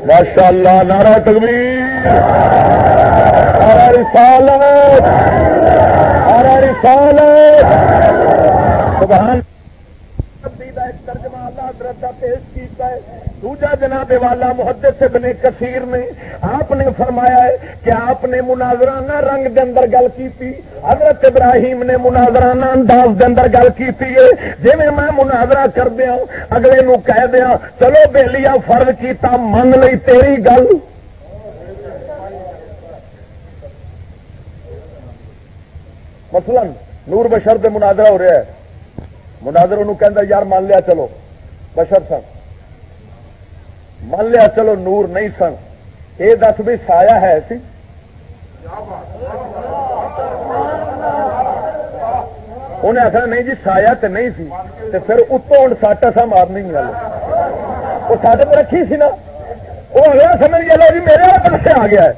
ماشاء اللہ نارا تقریر رسالت۔ رسالت۔ سبحان حضرت کا پیش کیتا ہے۔ دوجا جناب والا محدث ابن کثیر نے آپ نے فرمایا ہے کہ آپ نے مناظرانہ رنگ دے اندر گل کی حضرت ابراہیم نے مناظرانہ انداز دے اندر گل کی جی میں مناظرہ کر دیا ہاں، اگلے نو کہہ دیا ہاں، چلو بہلیا فرض کیتا، من لی تیری گل۔ مثلا نور بشر دے مناظرہ ہو رہا ہے۔ مناظر انہوں کہہ یار مان لیا چلو۔ بشر سن۔ مان لیا چلو نور نہیں سن۔ یہ دس بھی سایا ہے سی۔ انہیں آخر نہیں جی سایا تو نہیں سی۔ تو پھر اتوں ہوں سٹ سا مارنی گل وہ سٹ پہ رکھی سی نا۔ وہ اگلا سمجھ گیا جی میرے پاسے آ گیا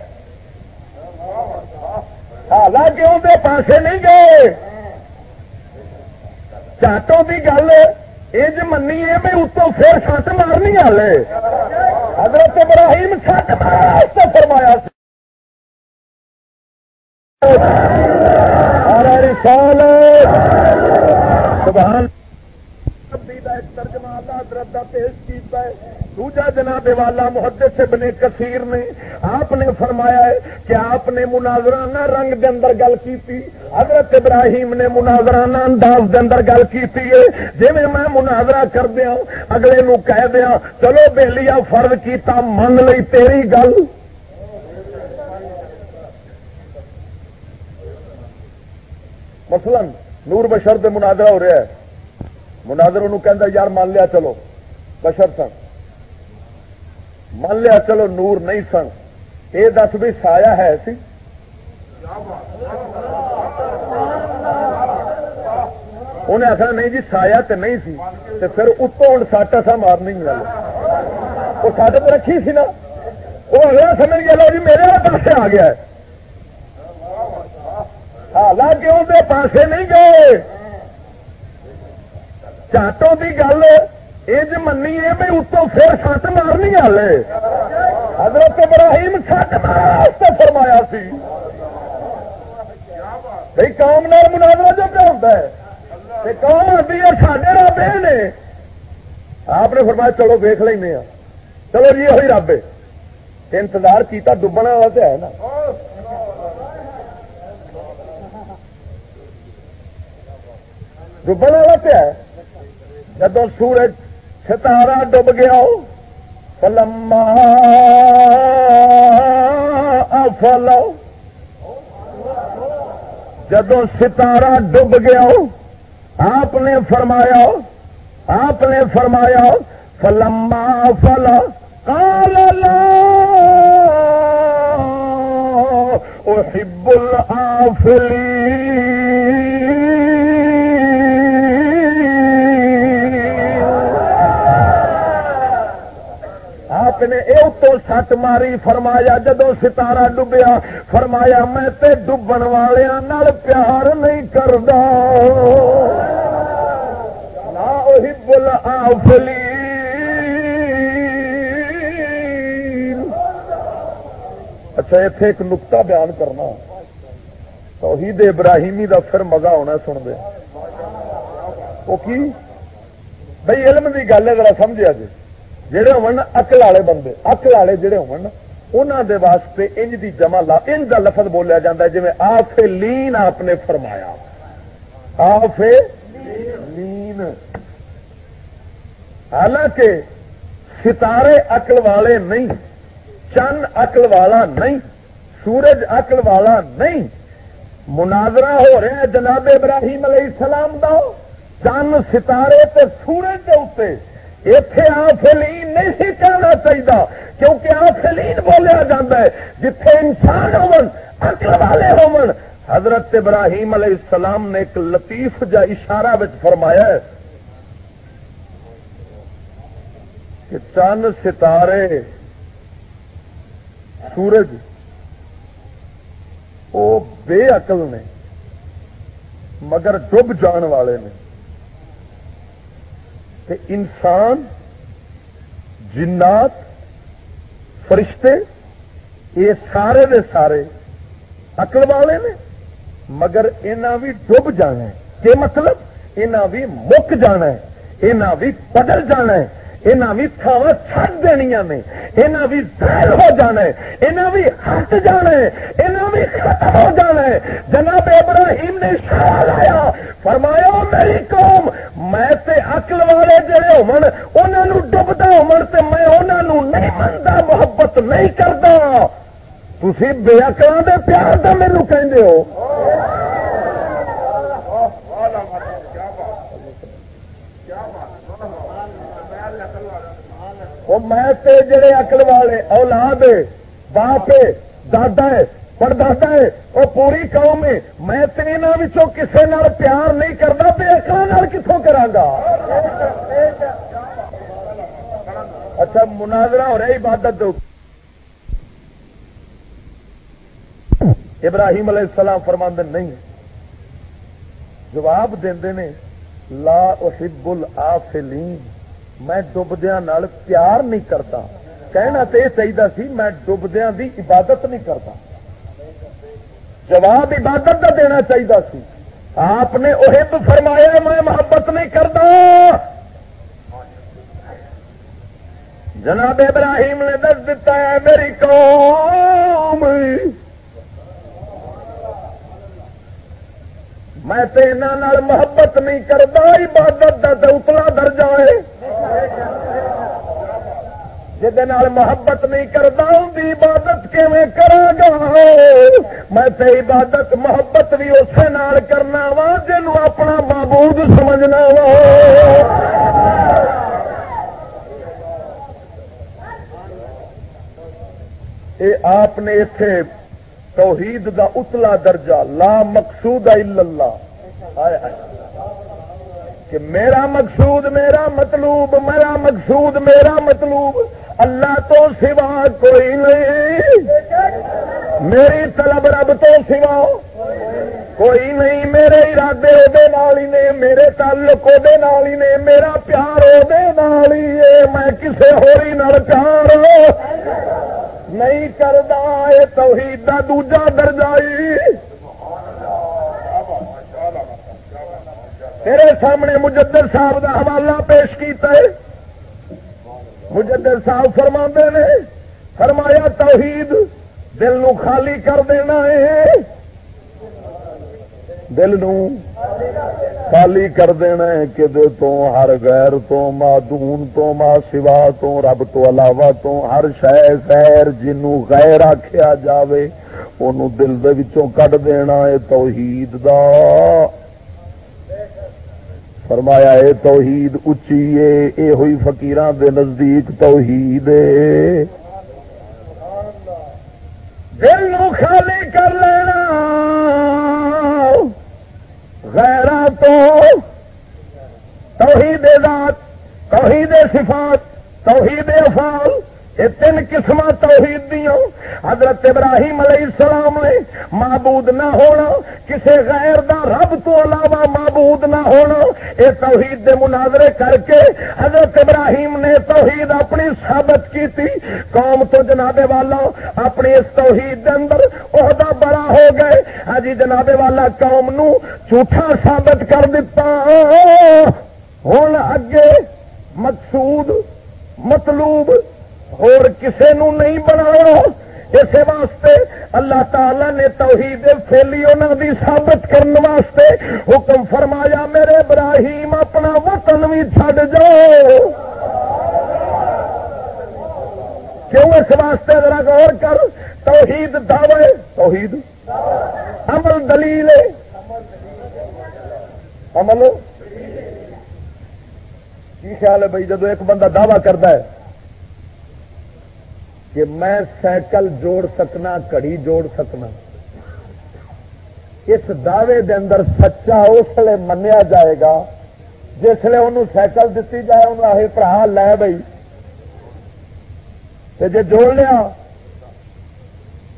حالانکہ اندر پاسے نہیں گئے۔ چاٹوں کی گل یہ منی ہے بھی اتوں پھر سٹ مارنی والے حضرت ابراہیم سٹ مارا فرمایا۔ سبحان ترجمہ اللہ حضرت کا پیش کیتا ہے۔ دوجا جناب والا محدث ابن کثیر نے آپ نے فرمایا ہے کہ آپ نے مناظرانہ رنگ دے اندر گل کی حضرت ابراہیم نے مناظرانہ انداز دے اندر گل کی جی میں مناظرہ کر دیا ہاں، اگلے نو کہہ دیا ہاں، چلو بہلیا فرض کیتا، من لی تیری گل۔ مثلا نور بشر دے مناظرہ ہو رہا ہے۔ مناظر انہوں کہہ یار مان لیا چلو، بشر سن۔ مان لیا چلو، نور نہیں سن۔ یہ دس بھی سایا ہے سی۔ انہیں آخر نہیں جی سایا تو نہیں سی۔ تو پھر اتوں ہوں سٹ سا مارنی گل وہ سٹ تو رکھی سی نا۔ وہ اگلا سمجھ گیا جی میرے پاسے آ گیا حالانکہ اندر پاسے نہیں گئے۔ چاٹوں کی گل یہ منی ہے بھی اتوں پھر سٹ مارنی والے حضرت ابراہیم سٹ مارا فرمایا سی۔ بھائی قوم نال مناظرہ جو کیا ہوتا ہے سڈے رب نے۔ آپ نے فرمایا، چلو ویخ لینا ہاں۔ چلو جی یہ رب انتظار کیتا ڈبن والا تو ہے نا۔ ڈبن والا تو ہے۔ جدو سورج ستارہ ڈب گیا، فلما فلو جدو ستارہ ڈب گیا، آپ نے فرمایا، آپ نے فرمایا، فلما فل کال احب الافلی نے یہ تو سٹ ماری، فرمایا جدو ستارہ ڈبیا فرمایا میں تے ڈبن والوں پیار نہیں کرتا بل آفلی اچھا اتے ایک نقطہ بیان کرنا۔ توحید ابراہیمی دا پھر مزہ ہونا سن دے وہ کی؟ بھائی علم کی گل ہے، ذرا سمجھا جی۔ جہے ہوکل والے بندے اکل والے جہے دے واسطے انج دی جمع لا، انج دا لفظ بولیا جا جی آف لین آپ نے فرمایا۔ آف لین۔ حالانکہ ستارے اکل والے نہیں، چند اکل والا نہیں، سورج اکل والا نہیں، مناظرہ ہو رہا ہے جناب ابراہیم علیہ السلام دا، چند ستارے تے سورج کے اتنے اتے آفلین نہیں سی کہنا چاہیے کیونکہ آفلین بولیا جا ہے، جتھے انسان ہوکل والے ہو حضرت ابراہیم علیہ السلام نے ایک لطیف جا اشارہ فرمایا ہے کہ چند ستارے، سورج، وہ بے عقل نے، مگر ڈب جان والے نے۔ کہ انسان، جنات، فرشتے، یہ سارے دے سارے اکل والے نے، مگر یہاں بھی ڈب جانا ہے۔ کہ مطلب؟ یہاں بھی مک جانا ہے یہاں بھی بدل جانا ہے۔ یہاں بھی تھاوا چڑ دنیا نے۔ یہاں بھی ظاہر ہو جانا ہے۔ یہاں بھی ہٹ جانا ہے۔ یہاں بھی ختم ہو جانا ہے۔ جناب ابراہیم نے اشارہ لایا فرمایا میری قوم، میں تے اکل والے جڑے ہون ڈبدا ہون ہو میں انہوں نہیں منتا محبت نہیں کرتا تھی بے اکلوں کے پیار کا مینو کہ وہ میں جڑے اکل والے، اولاد باپ دادا ہے، پردادا ہے، وہ پوری قوم ہے، میں کسی نال پیار نہیں کرتا تو اکل کتوں کرا اچھا مناظرہ ہو رہا عبادت ابراہیم علیہ السلام فرماند نہیں۔ جواب دے لا احب الافلین میں ڈبدیا پیار نہیں کرتا۔ کہنا تو یہ چاہیے سی، میں ڈبدیا دی عبادت نہیں کرتا۔ جواب عبادت کا دینا چاہیے سی۔ آپ نے وہ فرمایا، میں محبت نہیں کرتا۔ جناب ابراہیم نے دس دتا ہے، میری قوم۔ میں تو محبت نہیں کرتا، عبادت کا تو اتلا درجہ ہے۔ جہد محبت نہیں کرتا ان کی عبادت کرا گا؟ میں تو عبادت، محبت بھی اسے نال کرنا وا جن اپنا معبود سمجھنا وا۔ آپ نے اتے توحید دا اتلا درجہ، لا مقصود الا اللہ۔ کہ میرا مقصود میرا مطلوب، میرا مقصود میرا مطلوب، اللہ تو سوا کوئی نہیں۔ میری طلب رب تو سوا کوئی نہیں، میرے ارادے ہی نے، میرے تعلق ہی نے، میرا پیار وہ میں کسی ہوئی نال پیار نہیں کرتا یہ توحید کا دوجا درجائی تیرے سامنے مجدر صاحب کا حوالہ پیش کیتا ہے۔ مجدر صاحب فرما نے، فرمایا توحید دل نو خالی کر دینا ہے۔ دل نو خالی کر دینا ہے کہ دے تو ہر غیر تو مادون تو ما سوا تو، رب تو علاوہ تو، ہر شہ خیر جنو غیر آخیا جاوے ان دل دے وچوں کٹ دینا ہے توحید دا۔ فرمایا، اے توحید اچھی ہے، اے ہوئی فقیران دے نزدیک توحید ہے۔ دل نو خالی کر لینا۔ غیرہ تو توحید ذات، توحید صفات، توحید افعال۔ یہ تین قسم توحید دیا حضرت ابراہیم علیہ السلام نے معبود نہ ہونا کسی غیر دا رب تو علاوہ معبود نہ ہونا۔ یہ توحید دے مناظرے کر کے حضرت ابراہیم نے توحید اپنی ثابت کی تھی قوم تو جناب والا اپنی اس توحید دے اندر عہدہ بڑا ہو گئے۔ ہاں جی جناب والا قوم نو جھوٹا ثابت کر دیتا ہوں اگے مقصود، مطلوب اور کسے نو نہیں بنایا اس واسطے اللہ تعالی نے توحید فیلی انہوں دی ثابت کرنے واسطے حکم فرمایا میرے ابراہیم اپنا وطن بھی چھڈ جاؤ کیوں اس واسطے ذرا غور کر توحید دعوے توحید عمل دلیل عمل کی خیال ہے بھائی جب ایک بندہ دعوی کرتا ہے کہ میں سائیکل جوڑ سکنا کڑی جوڑ سکنا۔ اس دعوے دے اندر سچا اس لیے منیا جائے گا جسے انہوں سائیکل دیتی جائے، انہوں آئے برا لے بھائی جی جوڑ لیا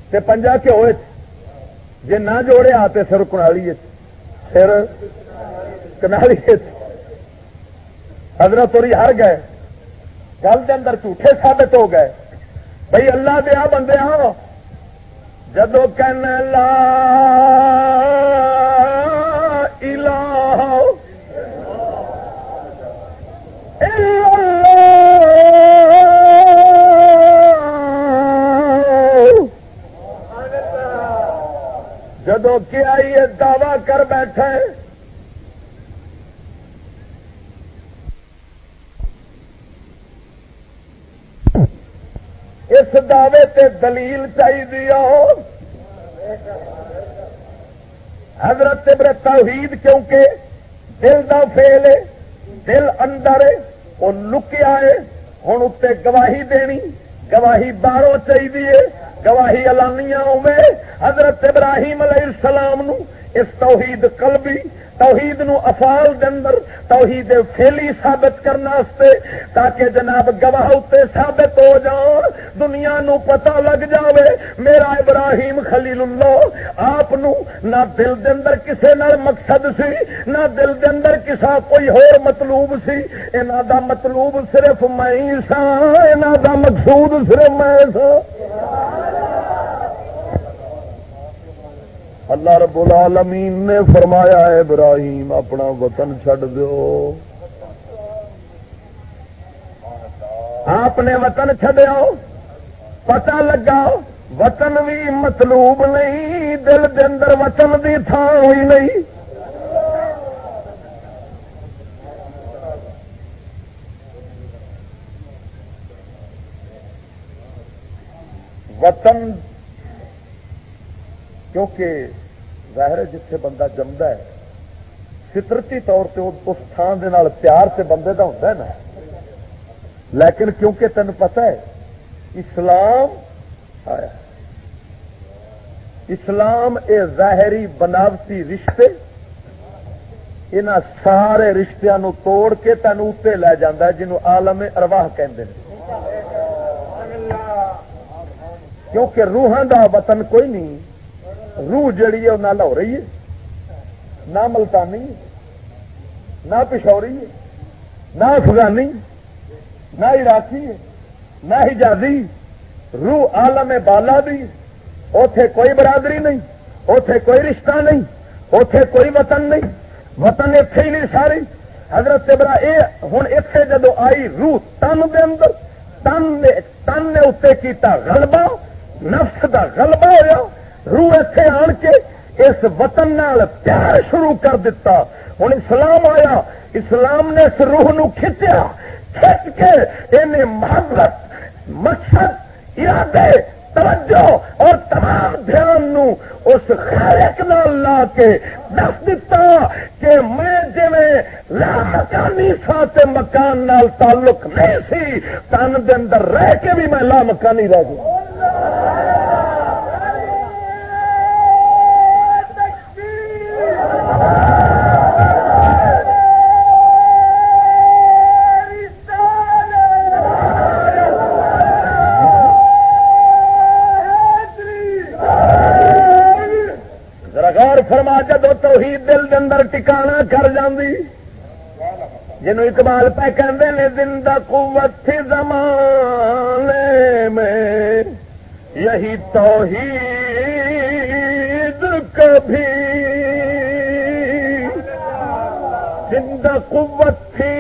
تو پنجا کے ہوئے جی نہ جوڑیا تو سر کنالی سر کنالی حضرت توری ہر گئے۔ گل کے اندر جھوٹے ثابت ہو گئے۔ بھائی اللہ دیا بندے ہو جدو کہنا لا الہ جدو کیا یہ دعوی کر بیٹھے اس دعوے تے دلیل چاہیے حضرت توحید کیونکہ دل کا فیل ہے، دل اندر ہے، وہ لکیا ہے ہوں اتنے گواہی دینی، گواہی باہروں چاہیے گواہی الانیاں ہوے حضرت ابراہیم علیہ السلام نو اس توحید قلبی توحید نو افال دے اندر توحید فیلی ثابت کرنا کرنے تاکہ جناب گواہ اتنے ثابت ہو جان دنیا نو پتہ لگ جاوے، میرا ابراہیم خلیل اللہ، آپ نہ دل دے اندر کسے نال مقصد سی، نہ دل دے اندر کسا کوئی ہور مطلوب سی۔ انہاں دا مطلوب صرف میں سا انہاں دا مقصود صرف میں سا اللہ رب العالمین نے فرمایا ہے، ابراہیم، اپنا وطن چھڈ دو آپ نے وطن چڈیا پتا لگا، وطن بھی مطلوب نہیں، دل کے اندر وطن کی تھان ہوئی نہیں۔ وطن کیونکہ ظاہر ہے جتھے بندہ جمد ہے، فطرتی طور سے اس تھان دے نال پیار سے بندے کا ہوتا ہے نا۔ لیکن کیونکہ تین پتا ہے، اسلام آیا۔ اسلام اے ظاہری بناوٹی رشتے ان سارے رشتہ توڑ کے تین اتنے لے جا جنہوں آلم ارواہ کہ کیونکہ روحان دا وطن کوئی نہیں روح جڑی ہے وہ نہ لاہور رہی ہے، نہ ملتانی، نہ پشوری ہے، نہ افغانی، نہ عراقی نہ حجازی، روح عالم بالا دی اتے کوئی برادری نہیں اتے کوئی رشتہ نہیں اتے کوئی وطن نہیں، وطن اتے ہی نہیں ساری۔ حضرت برا یہ ہوں اتے جدو آئی، روح تن دے اندر، تن نے تن نے اتنے کیتا غلبہ، نفس دا غلبہ ہوا۔ روح اتے آن کے اس وطن نال پیار شروع کر دیتا ہوں اسلام آیا، اسلام نے اس روح نو کھچیا، کھچ کے انہیں محبت، مقصد، ارادے، توجہ اور تمام دھیان نو اس خالق نال لا کے دس دتا کہ میں جی لا مکانی سا تے مکان نال تعلق نہیں سی، تن دے اندر رہ کے بھی میں لا مکانی رہ گیا۔ ٹکانا کر جاندی۔ جنو اقبال پہ کہندے نے زندہ قوت تھی زمانے میں۔ یہی توحید کبھی۔ زندہ قوت تھی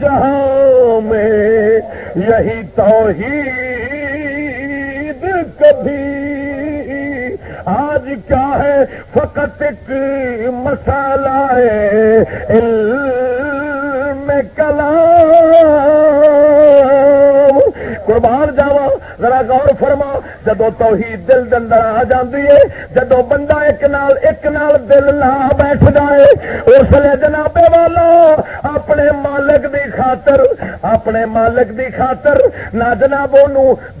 جہاں میں، یہی توحید کبھی۔ کیا ہے؟ فقط ایک مسالہ ہے۔ علم کلام۔ قربان جاوا ذرا غور فرما جدو توحید دل اندر آ جاتی ہے، جدو بندہ ایک نال ایک نال دل لا بیٹھ جائے اس لیے جناب والا، اپنے مالک دی خاطر، اپنے مالک دی خاطر، نہ جناب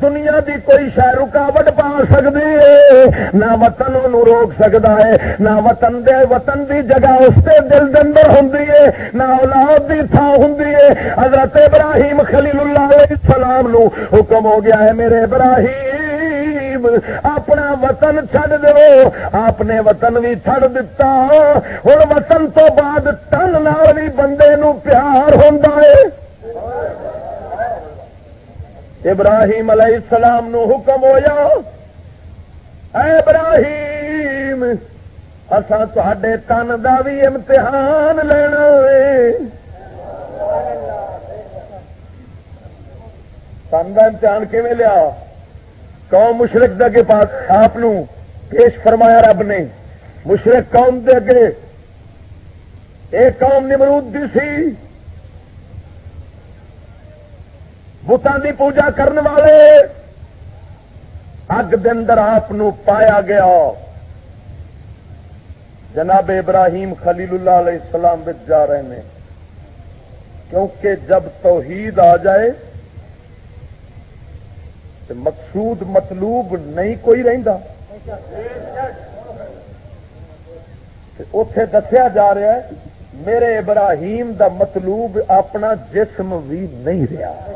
دنیا دی کوئی شہ رکاوٹ پا سکتی ہے، نہ وطن روک سکتا ہے، نہ وطن دے وطن دی جگہ اس کے دل دندر ہوں نہ اولاد دی تھا ہوں حضرت ابراہیم خلیل اللہ علیہ السلام نو حکم ہو گیا ہے میرے ابراہیم، اپنا وطن چھڈ دو۔ آپ نے وطن بھی چھڑ دتا۔ ہوں وطن تو بعد تن نال بھی بندے نو پیار ہوں ابراہیم علیہ السلام نو حکم ہو اے ابراہیم اصا تے تن کا بھی امتحان لینا تن کا امتحان کیون لیا؟ قوم مشرق دے پاس آپ پیش فرمایا رب نے۔ مشرق قوم دے اگے ایک قوم نمرود دی سی۔ بتان کی پوجا کرنے والے۔ اگ اندر آپ پایا گیا۔ جناب ابراہیم خلیل اللہ علیہ السلام بچ جا رہے ہیں۔ کیونکہ جب توحید آ جائے تو مقصود مطلوب نہیں کوئی رہتا اتے دسیا جا رہا ہے، میرے ابراہیم دا مطلوب اپنا جسم بھی نہیں رہا۔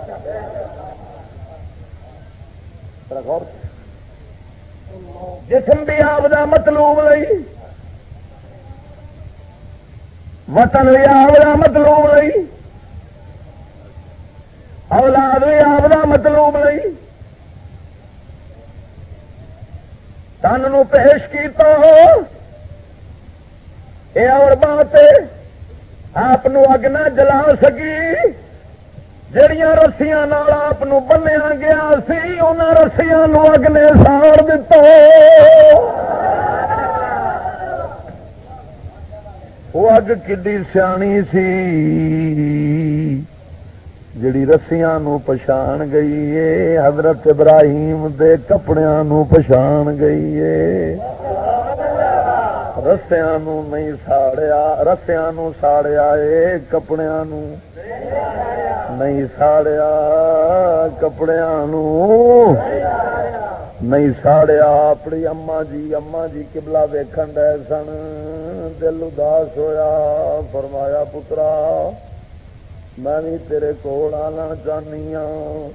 جسم بھی آپ دا مطلوب نہیں۔ وطن بھی آپ دا مطلوب نہیں۔ اولاد بھی آپ دا مطلوب نہیں۔ تن نو پیش کیتا ہو۔ یہ اور بات آپ اگ نہ جلا سکی۔ جڑیاں رسیاں آپ بنیا گیا سی ان رسیاں اگ نے ساڑ دتا وہ اگ کھی سیانی سی۔ جڑی رسیاں نو پچھان گئی ہے حضرت ابراہیم دے کپڑیاں نو پچھان گئی ہے رسیاں نو نہیں ساڑیا، رسیاں نو ساڑیا ہے کپڑیاں نو نہیں ساڑیا، کپڑیاں نو نہیں ساڑیا۔ اپنی اما جی اما جی کبلا ویکن ڈے سن، دل اداس ہویا، فرمایا، پترا میں بھی تیرے کول آنا چاہنی ہوں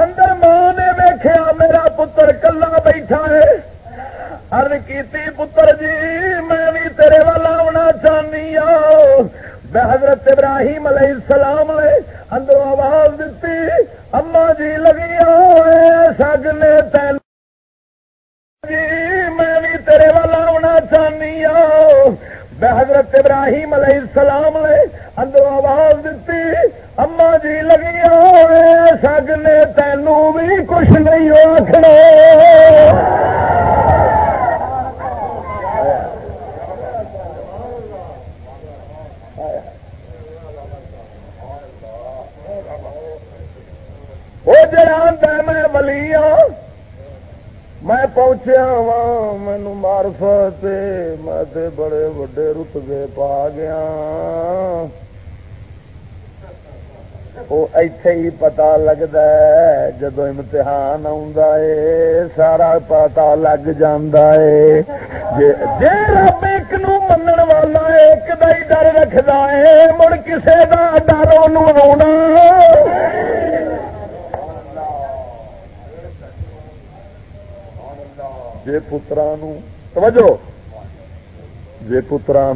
اندر ماں نے ویخیا میرا پتر کلا بیٹھا ہے۔ ارد کی پتر جی میں بھی تیرے وال آنا چاہنی ہوں حضرت ابراہیم علیہ السلام نے اندروں آواز دیتی، اما جی لگی ہاں، سگ نے تین۔ جی میں بھی تیرے وال آنا چاہنی ہوں حضرت ابراہیم علیہ السلام نے اندر آواز دیتی، اما جی لگی سگ نے تینوں بھی کچھ نہیں آخر وہ جڑا میں ولی ہوں میں پہنچیا وا مینو مارفت میں بڑے وڈے رتبے پا گیا۔ وہ اتے ہی پتا لگتا ہے جدو امتحان سارا پتا لگ ہے۔ جی رب ایک نو من والا ایک ہی ڈر رکھتا ہے، مڑ کسی کا ڈر رونا جے پترا توجہ جے پترا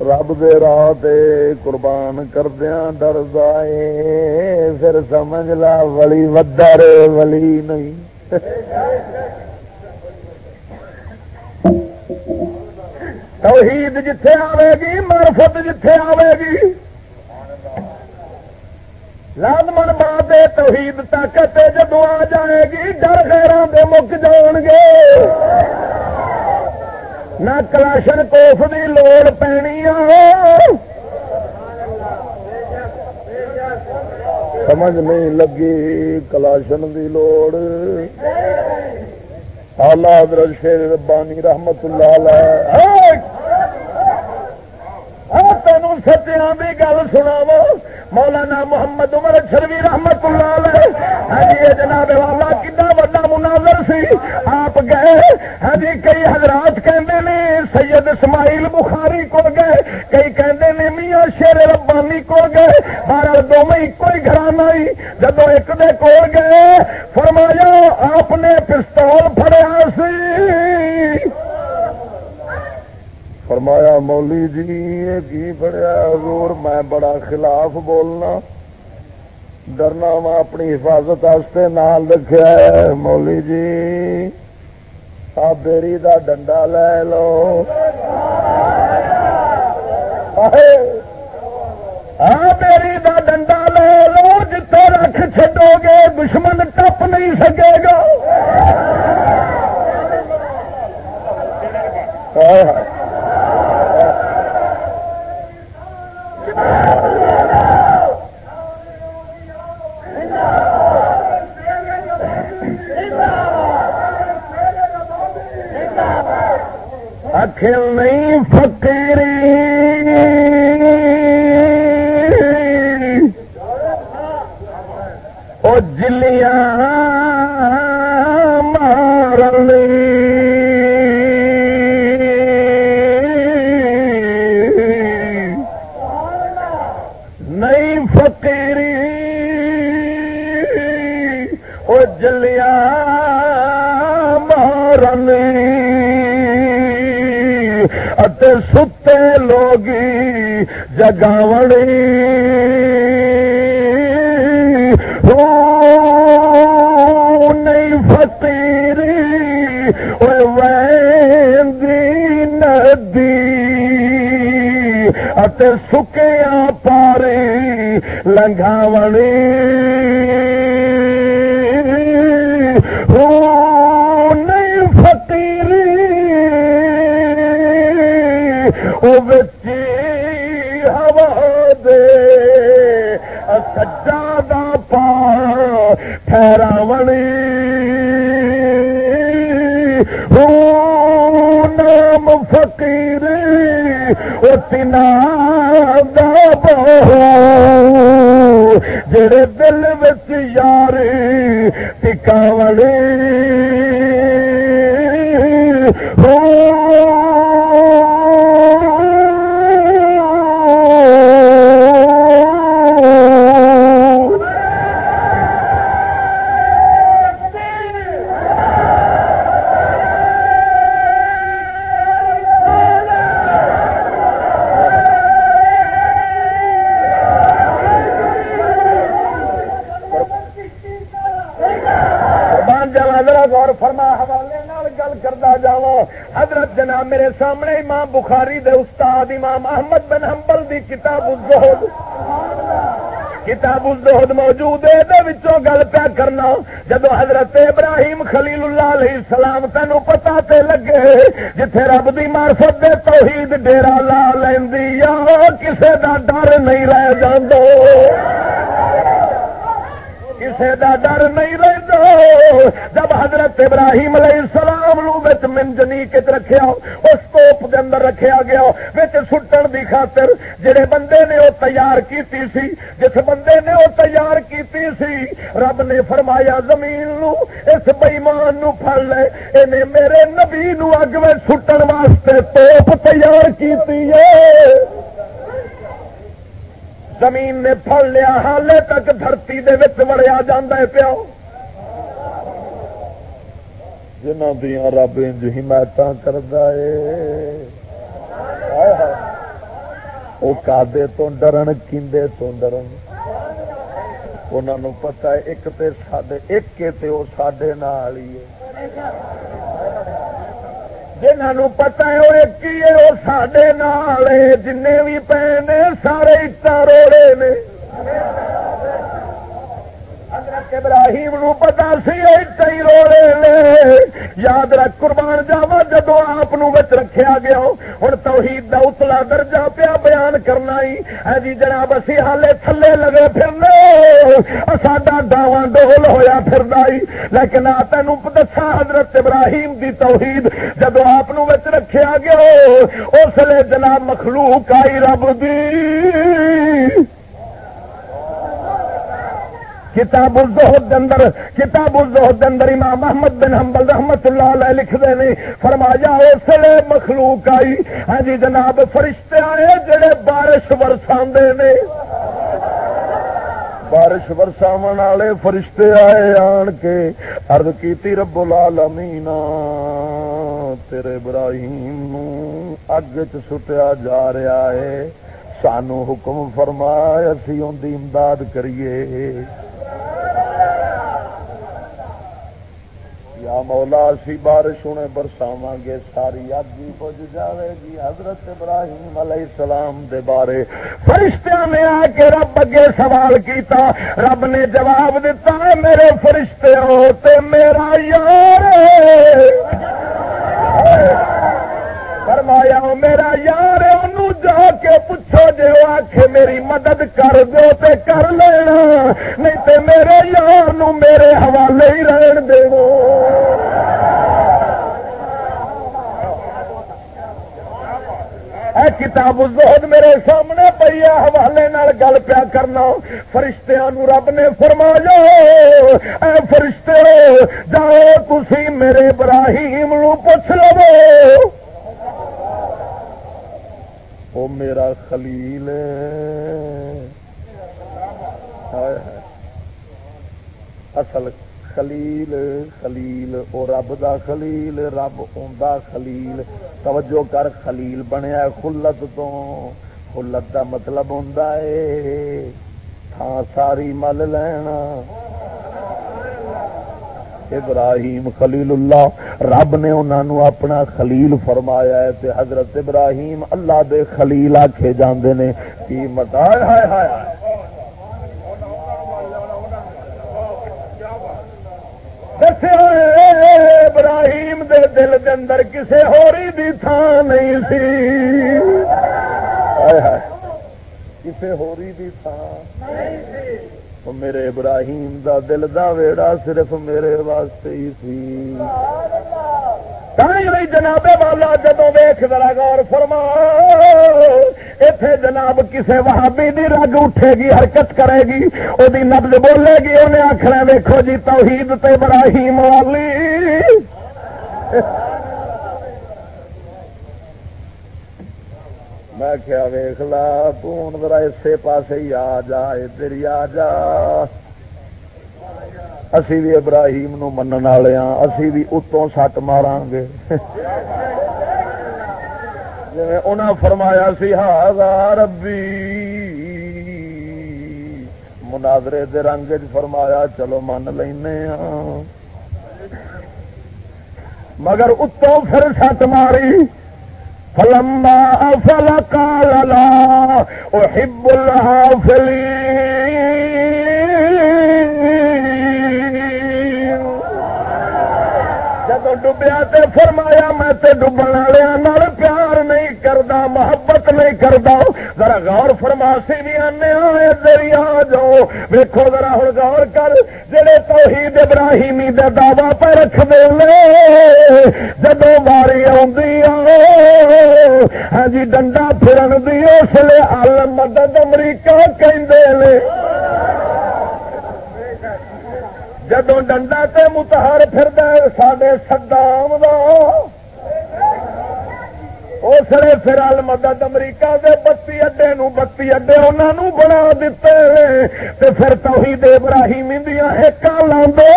رب دے راہ دے قربان کردیا ڈر دے پھر سمجھ لا ولی ودر ولی نہیں توحید جتھے آئے گی مرفت جتھے آئے گی لازمن بات توحید طاقت جدو آ جائے گی ڈر خیران دے مک جان گے نہ کلاشن کوف کی لوڑ پینی سمجھ نہیں لگی کلاشن کی لوڑ آلہ حضرت شیر ربانی رحمت اللہ علیہ تینوں سچیاں کی گل سناو مولانا محمد عمر شروی رحمت اللہ علیہ۔ ہاں جی جناب والا کنا وا مناظر سی۔ آپ گئے ہاں جی کئی حضرات کہندے نے، سید اسماعیل بخاری کو گئے۔ کئی کہندے نے، میاں شیر ربانی کو گئے۔ بارہ دو میں ایک ہی گھرانا ہی جب ایک دے کو گئے، فرمایا، آپ نے پستول پڑیا سی۔ فرمایا مولی جی یہ کی بڑا حضور، میں بڑا خلاف بولنا، ڈرنا، میں اپنی حفاظت نال رکھا مولی جی آپ بیری دا ڈنڈا لے لو۔ بیری دا ڈنڈا لے لو جتے رکھ چڈو گے، دشمن ٹپ نہیں سکے گا۔ نہیں فکری جگاوڑی او نہیں فتیری ندی سکیا پاری لنگاوڑی الزہد موجود ہے گل پیا کرنا۔ جدو حضرت ابراہیم خلیل اللہ علیہ السلام تینوں پتا تے لگے جتھے رب دی معرفت دے توحید ڈیرا لا لینی کسے دا ڈر نہیں رہ جاندو۔ کسی کا ڈر نہیں رہتا جب حضرت ابراہیم علیہ السلام لو بچ منجنی کچ رکھا اس اندر رکھا گیا بچ سٹن دی خاطر جڑے بندے نے وہ تیار کیتی سی، جس بندے نے وہ تیار کیتی سی، رب نے فرمایا، زمین نو، اس بئیمان نو پڑ لے انہیں میرے نبی نو اگ میں سٹن واسطے توپ تیار کیتی ہے۔ زمین نے پڑ لیا، حالے تک دھرتی دے وڑیا جا پیا جنہ دیا رب انج حمایت کرتا ہے۔ وہ کادے تو ڈرن کیندے تو ڈرن انہوں پتا ایک تے ساڈے ایک تے وہ سڈے نال ہی ہے جنہوں پتا ہے وہ ایک ہی ہے وہ سڈے نال جن بھی پے نے سارے اٹا روڑے نے ابراہیم نو پتا سی کئی روڑے یاد رکھ، قربان جاوا جدو آپ رکھا گیا ہوں توحید دا اتلا درجہ پیا بیان کرنا ہی۔ جی جناب، اسی حالے تھلے لگے پھرنے۔ ساڈا ڈاواں ڈول ہوا پھرنا ہی۔ لیکن آ تین دسا، حضرت ابراہیم دی توحید جدو آپ رکھا گیا اس لیے جناب مخلوق آئی رب دی۔ کتاب الزہد اندر، کتاب الزہد اندر امام محمد بن حنبل رحمت اللہ علیہ لکھ دے نے فرمایا اس لیے مخلوق آئی۔ ہاں جی جناب، فرشتے آئے جڑے بارش برساندے نے۔ بارش برساو والے فرشتے آئے آن کے۔ ارد کی رب العالمین، تیرے ابراہیم اگ چٹیا جا رہا ہے۔ سانو حکم فرمایا اسی ان کی امداد کریے۔ یا مولا سی بارش ہونے برساو گے، ساری اگ ہی بج جائے گی حضرت ابراہیم علیہ السلام دے بارے۔ فرشتہ نے آ کے رب اگے سوال کیتا، رب نے جواب دیتا میرے فرشتے ہوتے میرا یار۔ فرمایا، میرا یار جا کے پوچھو جی وہ آخ میری مدد کر دو تے کر لینا، نہیں تے میرے یار نو میرے حوالے ہی رہن دے اے کتاب الزہد میرے سامنے پی ہے، حوالے گل پیا کرنا۔ فرشتیاں رب نے فرمایا، اے فرشتے جاؤ تھی میرے ابراہیم نو پوچھ لو۔ وہ میرا خلیل اصل خلیل خلیل، او رب دا خلیل، رب اوندا خلیل۔ توجہ کر، خلیل بنیا خلت تو۔ خلت دا مطلب ہوں تھان ساری مل لینا۔ ابراہیم خلیل اللہ، رب نے انہوں اپنا خلیل فرمایا ہے تے حضرت ابراہیم اللہ دے خلیل آکھے جاندے نے۔ کی متا ہائے ہائے ابراہیم دے دل دے اندر کسے ہوری دی تھان نہیں سی۔ کسے ہوری دی تھان نہیں سی۔ میرے ابراہیم دا دل دا ویڑا صرف میرے واسطے ہی سی جناب والا جدو ویخ ذرا غور فرما اتے جناب کسے وہابی دی رگ اٹھے گی حرکت کرے گی وہ نبز بولے گی انہیں آخر ویکو جی توحید تے ابراہیم والی میں کیا ویخ لا تون ذرا اسی پاس ہی آ جا، ادھر ہی آ جا. اسی بھی ابراہیم نو منن والے ہاں اسی بھی اتوں سٹ مارا گے۔ جی انہاں فرمایا سی ہا ربی. مناظرے دے رنگ فرمایا، چلو من لینے ہاں. مگر اتوں پھر سٹ ماری۔ فلما فل کالا احب الحافلین جب ڈبیا تے فرمایا، میں تے ڈبن والے ہاں، پیار نہیں کردا، محبت نہیں کردا، ذرا غور فرما سی بھی آنے آئے تیری آ جاؤ۔ ویکو ذرا ہوں غور کر، جڑے توحید ابراہیمی دے دعوی پہ رکھ دے جدو باری ہاں جی ڈنڈا پھرن دی اس لیے عالم مدد امریکہ کہ جدو ڈنڈا تے متہر پھر سڈے سدام کا اس لیے پھر ال مدد امریکہ دے بتی اڈے نو بتی اڈے انہوں بنا دیتے تے پھر توحید ابراہیم دیا ایک لاندے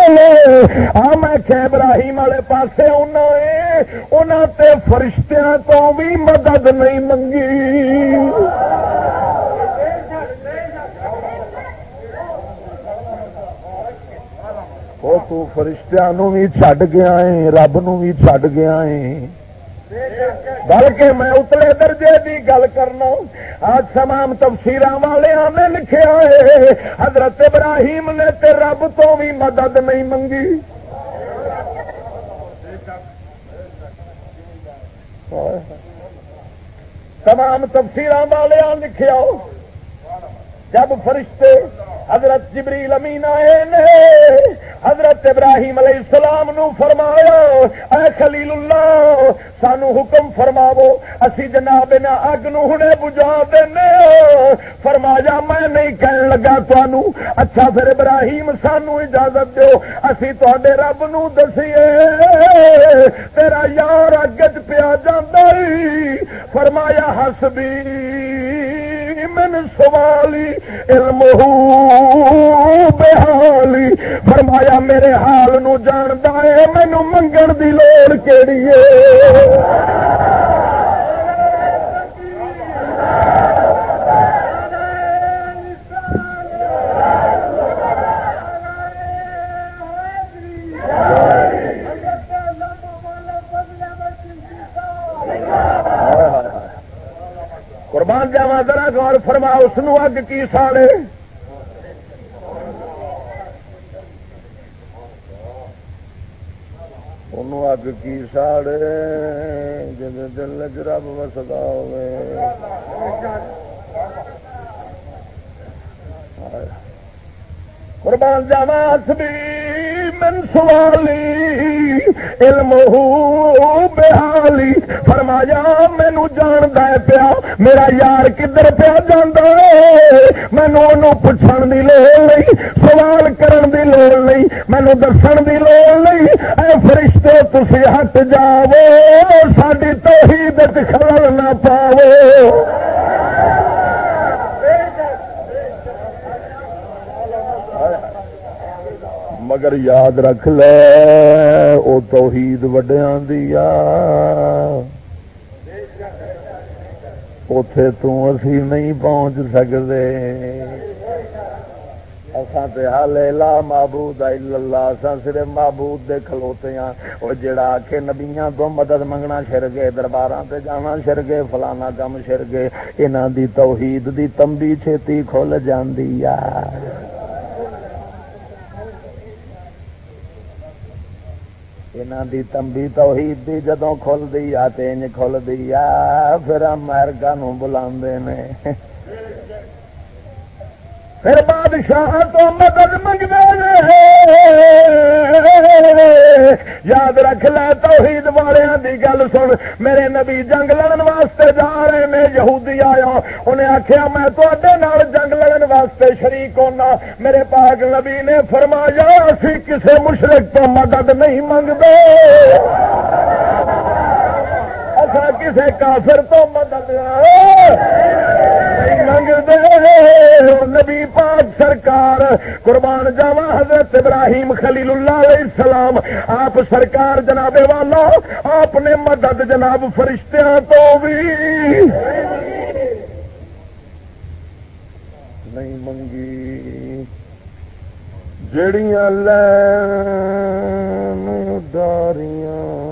آ میں کہ ابراہیم والے پاسے انہوں تے فرشتیاں تو بھی مدد نہیں منگی وہ فرشتہ بھی چڈ گیا ہے رب نو بھی چڈ گیا ہے بلکہ میں اتلے درجے کی گل کرنا آج تمام تفصیل والے نے لکھا ہے، حضرت ابراہیم نے تے رب تو بھی مدد نہیں منگی۔ تمام تفصیل والے لکھا جب فرشتے حضرت جبریل امین آئے نے حضرت ابراہیم علیہ السلام نو فرمایا، اے خلیل اللہ، سانو حکم فرماو، اسی جناب نہ اگ نو ہنے بجا دینے فرمایا، میں نہیں کہن لگا تانوں اچھا پھر ابراہیم سانو اجازت دیو، اسی تے رب نو دسیے۔ تیرا یار اگ چ پیا جانا فرمایا، حسبی۔ من سوالی، علم بحالی۔ فرمایا، میرے حال نو جاندا ہے مینو منگن دی لوڑ کیڑی ہے؟ غور فرما اس اگ کی ساڑے؟ اگ کی ساڑے؟ جن دل رب وسدا ہو قربان جاوا بھی من سوالی۔ علم بحالی۔ فرمایا، مینو جان پیا، میرا یار کدھر پیا جانا مینو پوچھن کی لوڑ نہیں، سوال کرن دی لوڑ نہیں، مینو دسن دی لوڑ نہیں۔ اے فرشتے تھی ہٹ جاو ساری توحید خلل نہ پاو مگر یاد رکھ لے وہ توحید وڈیا دیا اتے تھی نہیں پہنچ سکتے اساں تے حال لا معبود الا اللہ، اساں صرف معبود دے کھلوتے ہاں او جڑا کہ نبیاں تو مدد منگنا شر گئے درباراں تے جانا شر گئے فلانا کم شر گئے انہاں دی توحید دی تمبی چھتی کھل جاندی یار دی تمبی توحید دی جدوں کھل دی آ تینج کھل دی آ پھر امریکہ نو بلا پھر بادشاہ تو مدد منگتے یاد رکھ لے توحید والوں دی گل سن۔ میرے نبی جنگ لڑن واسطے جا رہے نے، یہودی آیا۔ انہیں آخیا میں تے جنگ لڑن واسطے شریک ہونا۔ میرے پاک نبی نے فرمایا، اسی کسے مشرق تو مدد نہیں منگتے۔ اصا کسے کافر تو مدد نبی پاک سرکار۔ قربان جاوا حضرت ابراہیم خلیل اللہ علیہ السلام۔ آپ سرکار جناب والا، آپ نے مدد جناب فرشتیاں تو بھی۔ نہیں منگی۔ جڑیاں لین داریاں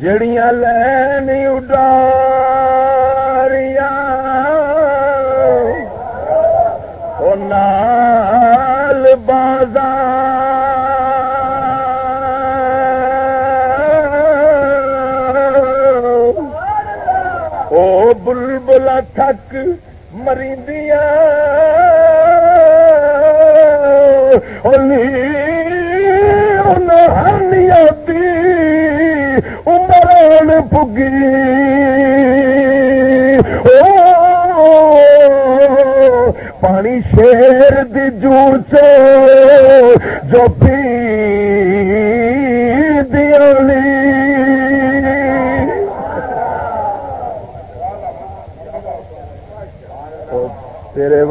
جڑیاں لین اڈاریاں نال بازار بلبلا تھک مریندیاں۔ ہرنیا دی عمران پگی او پانی شیر دی جو جو پی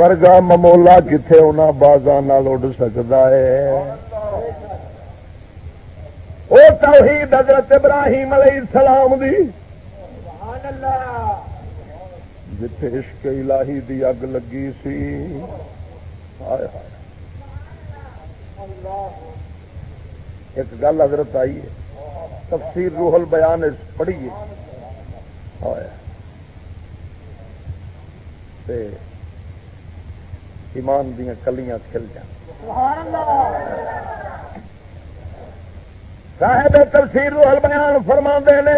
ورگا ممولا کتنے انہوں بازان اڈ سکتا ہے۔ وہ توحید حضرت ابراہیم علیہ السلام دی۔ جتھے عشق الہی دی اگ لگی سی۔ ہائے ایک گل حضرت آئی ہے۔ تفسیر روح البیان پڑھیے ہائے۔ ایمان دیا کلیاں کھل جان صاحب تفسیر روحل بیان فرما نے،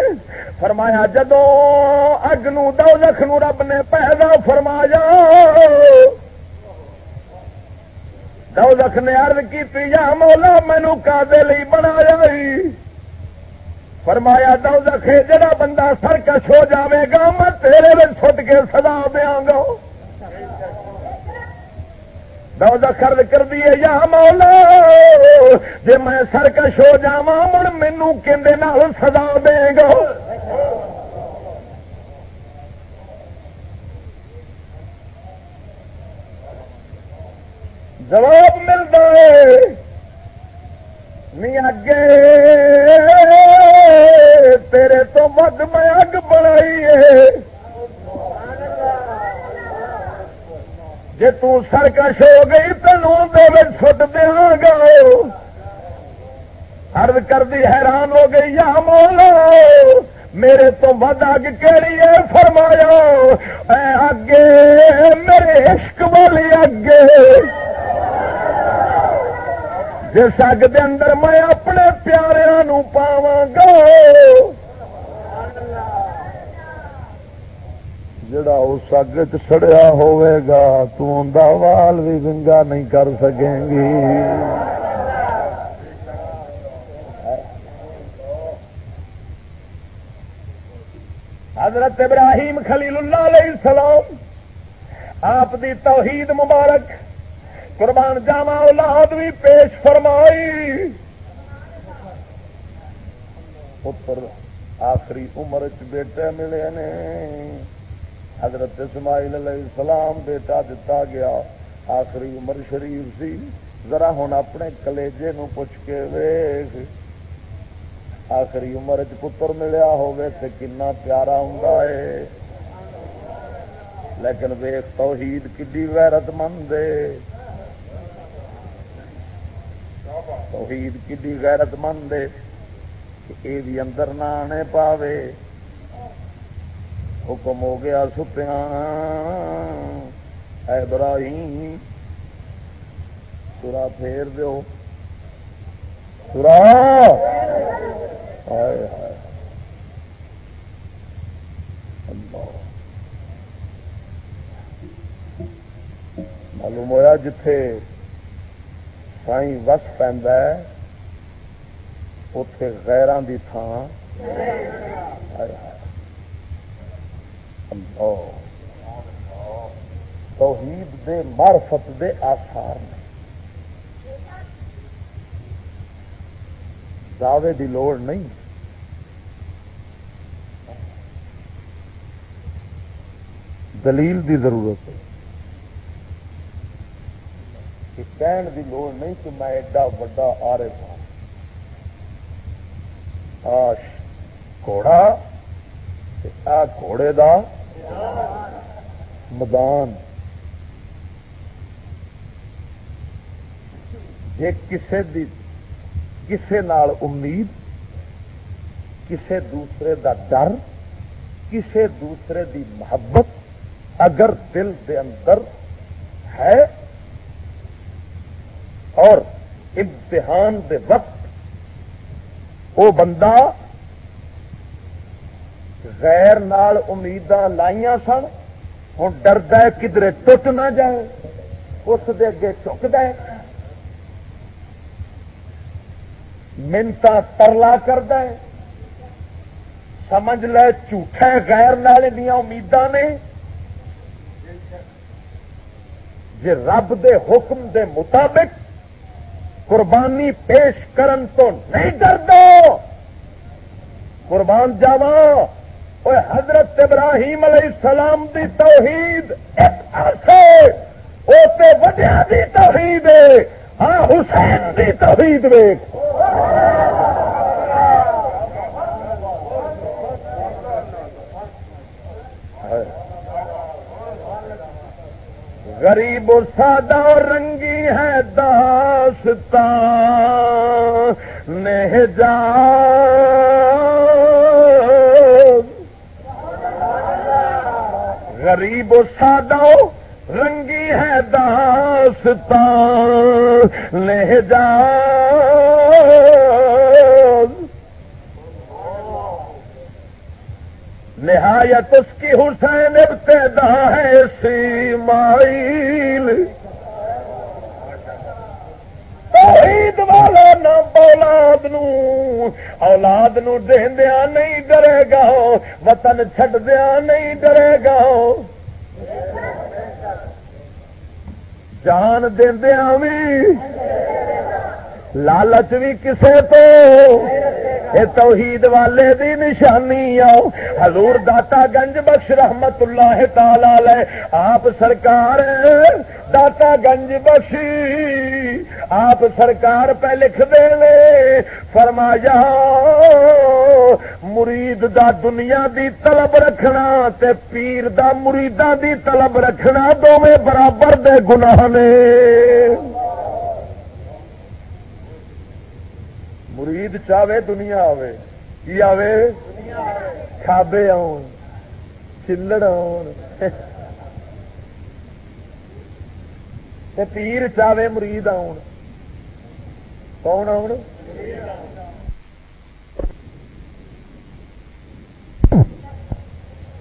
فرمایا جدو اگ نو دو نو رب نے پیدا فرمایا دو لکھ نے ارد کی یا مولا مینو کا بنایا فرمایا دو جڑا بندہ سرکش ہو جاوے گا، میں تیرے چھٹ کے سدا دیا گا۔ خرد کر دیے یا مولا جی میں سرکش ہو جا مڑ مینو کہ سزا دے گا۔ جواب ملتا ہے نہیں اگے، تیرے تو مد میں اگ بنائی ہے۔ جی ترکش ہو گئی تینوں سٹ دیا گا ارد کر دی حیران ہو گئی یا مولا میرے تو ود اگ کہڑی ہے فرمایا اے اگے میرے عشق والی اگے جس اگ دے اندر میں اپنے پیاروں پاواں گا جڑا اس اگ چڑیا ہوگا وال بھی گنگا نہیں کر سکیں گی۔ حضرت ابراہیم خلیل اللہ علیہ السلام، آپ دی توحید مبارک، قربان جاوا اولاد بھی پیش فرمائی۔ پتر، آخری عمر چ بیٹے ملے نے۔ حضرت اسماعیل علیہ السلام بیٹا دتا گیا، آخری عمر شریف سی، ذرا ہوں اپنے کلیجے نو پوچھ کے ویخ آخری عمر چ پتر ملیا کنا پیارا ہوں لیکن ویخ توحید کی ویرت مند توحید کی غیرت مند یہ بھی اندر نہ آنے پاوے۔ حکم ہو گیا ستیا ابراہیم سورا پھیر دو سورا معلوم ہوا جتھے سائی وس پہ اتے غیران کی تھان توحید دے معرفت دے آسار نے۔ دعوے دی لوڑ نہیں۔ دلیل دی ضرورت ہے۔ کہن دی لوڑ نہیں کہ میں ایڈا وڈا آرے ہوں گھوڑا۔ گھوڑے دا میدان جے کسے دی، کسے نال امید، کسے دوسرے دا ڈر، کسے دوسرے دی محبت اگر دل دے اندر ہے اور امتحان دے وقت وہ بندہ غیر نال امیداں لائیاں سن، ہوں ڈرد کدھر ٹوٹ نہ جائے، اس دے اگے چکد منتا ترلا کرد سمجھ لے، جھوٹے غیر نال دیا امیداں نے۔ جی رب دے حکم دے مطابق قربانی پیش کرن تو نہیں ڈر دو قربان جاوا اور حضرت ابراہیم علیہ السلام دی توحید ایک وڈیا دی توحید ہے ہاں حسین دی توحید ویک غریب و سادہ اور رنگی ہے داستان نے جا غریب و سادہ رنگی ہے داستان۔ نے نہایت اس کی حسین ابتدا ہے سیمائل عید والا نہ اولاد نو اولاد نو دیندیا نہیں ڈرے گا وطن دیا نہیں ڈرے گا جان دیندیا بھی لالچ بھی کسے تو توحید والے دی نشانی آؤ۔ حضور داتا گنج بخش رحمت اللہ تعالی آپ سرکار، داتا گنج بخش آپ سرکار پہ لکھ دے فرمایا، مرید دا دنیا دی طلب رکھنا تے پیر دا مریدا دی طلب رکھنا دونوں برابر دے گناہ نے۔ مرید چاہے دنیا آوے۔ کی آوے؟ کھابے آن چلڑ آن پیر چاہے مرید آن کون آن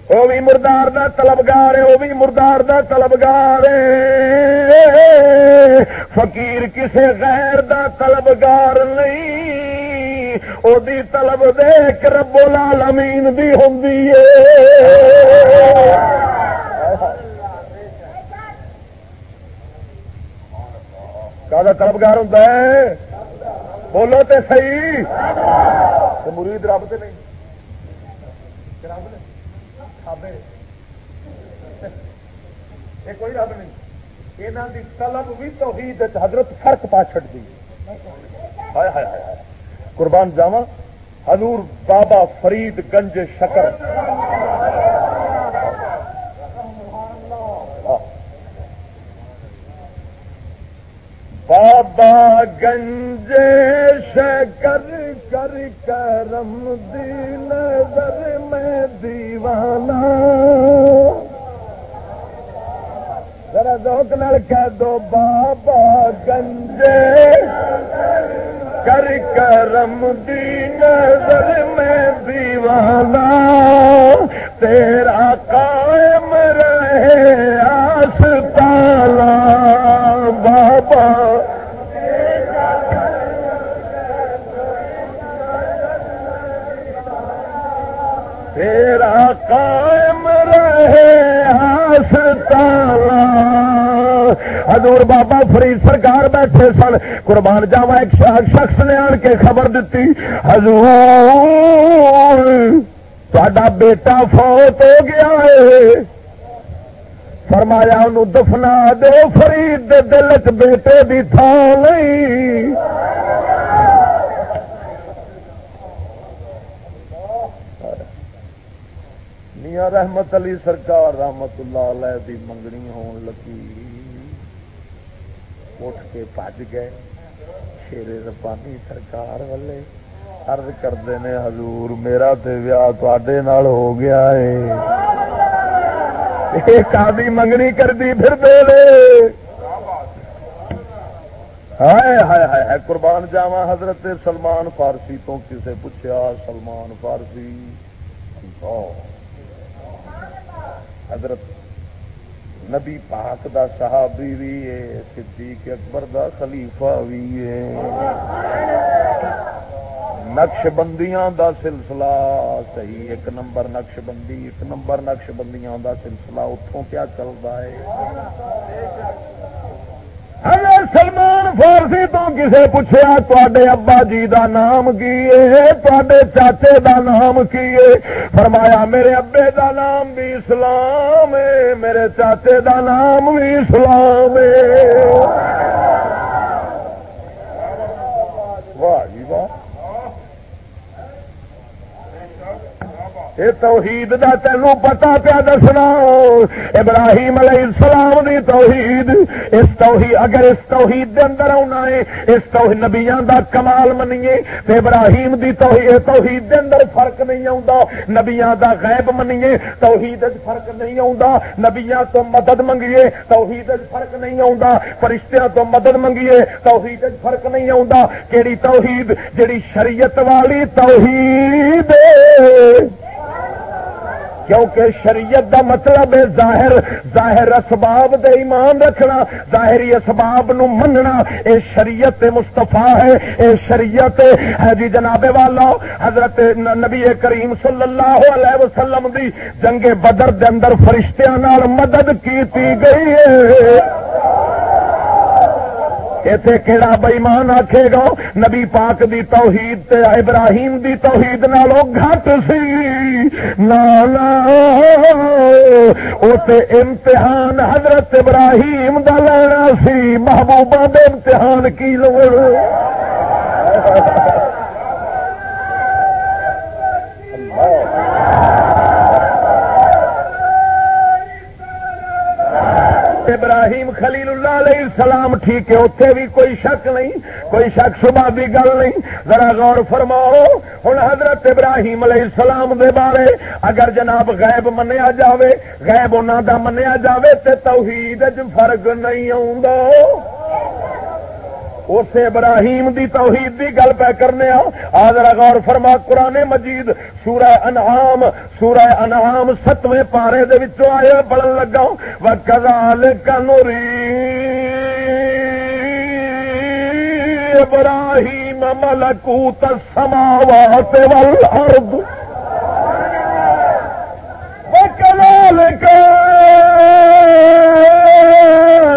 وہ بھی مردار دا طلبگار ہے وہ بھی مردار دا طلبگار فقیر کسے غیر دا طلبگار نہیں او دی طلب دیکھ رب العالمین دی ہوں کا طلبگار ہوں بولو تے صحیح مرید رب تے نہیں رب نہیں یہ کوئی رب نہیں یہاں کی طلب بھی تو حضرت فرق پا چڑتی قربان جاوا حضور بابا فرید گنج شکر بابا گنج شکر کر کرم دی نظر میں دیوانہ۔ ذرا دوک نل کہہ دو، بابا گنج کر کرم دی نظر میں دیوانہ۔ تیرا قائم رہے آس تالا بابا تیرا قائم رہے حضور بابا فرید سرکار بیٹھے سن۔ قربان جاوا ایک شخص نے آن کے خبر دیتی حضور تا بیٹا فوت ہو گیا ہے۔ فرمایا انہوں دفنا دو فرید دل چ بیٹے کی تھان نہیں۔ میاں رحمت علی سرکار، رحمت اللہ علیہ دی منگنی ہون لگی۔ اٹھ کے پج گئے۔ شیر ربانی سرکار والے ارد کرتے نے حضور میرا تے ویاہ تے ہو گیا ہے۔ کادی منگنی کر دی پھر دے لے ہائے ہائے ہائے، قربان جاوا حضرت سلمان فارسی تو کسے پوچھا سلمان فارسی۔ حضرت نبی پاک دا صحابی بھی ہے، صدیق اکبر دا خلیفہ بھی ہے۔ نقش بندیاں دا سلسلہ، صحیح ایک نمبر نقش بندی ایک نمبر نقش بندیاں دا سلسلہ اتوں کیا چلتا ہے؟ اگر سلمان فارسی تو کسے پوچھا تے ابا جی دا نام کی تے چاچے دا نام کی فرمایا، میرے ابے دا نام بھی اسلام ہے میرے چاچے دا نام بھی اسلام ہے واہ جی, جی توحید دا تینوں پتا پیا دسنا۔ ابراہیم علیہ السلام دی توحید۔ اس توحید اگر اس توحید دے اندر آنا ہے، اس توحید نبیاں دا کمال منیے۔ تے ابراہیم دی توحید توحید دے اندر فرق نہیں آتا نبیاں دا غیب منیے، توحید فرق نہیں آتا نبیاں تو مدد منگیے، توحید فرق نہیں آتا فرشتیاں تو مدد منگیے، توحید فرق نہیں آتا کیڑی توحید؟ جڑی شریعت والی توحید۔ کیونکہ شریعت دا مطلب ہے ظاہر ظاہر اسباب دے ایمان رکھنا، ظاہری اسباب نو مننا۔ اے شریعت مستفا ہے، اے شریعت ہے۔ جی جناب والا، حضرت نبی کریم صلی اللہ علیہ وسلم دی جنگ بدر دے اندر فرشتیاں نال مدد کیتی گئی ہے۔ اتے کہڑا بئیمان آخے گا؟ نبی پاک دی توحید تے ابراہیم دی توحید نالوں گھٹ سی۔ نالا تے امتحان حضرت ابراہیم دا لینا سی۔ محبوبہ دے امتحان کی لوڑ؟ حضرت ابراہیم خلیل اللہ علیہ السلام، ٹھیک ہے اتنے بھی کوئی شک نہیں، کوئی شک شبہ بھی گل نہیں۔ ذرا غور فرماؤ ہوں حضرت ابراہیم علیہ السلام دے بارے اگر جناب غائب منیا جاوے غائب انہوں دا منیا جاوے، تے توحید فرق نہیں آؤں اس ابراہیم دی توحید دی گل پہ کرنے آدر غور فرما، قرآن مجید سورہ انعام سورہ انعام ستویں پارے دے وچوں آئے پڑھن لگا و کنوری ابراہیم ملکوت السماوات والارض وكذلك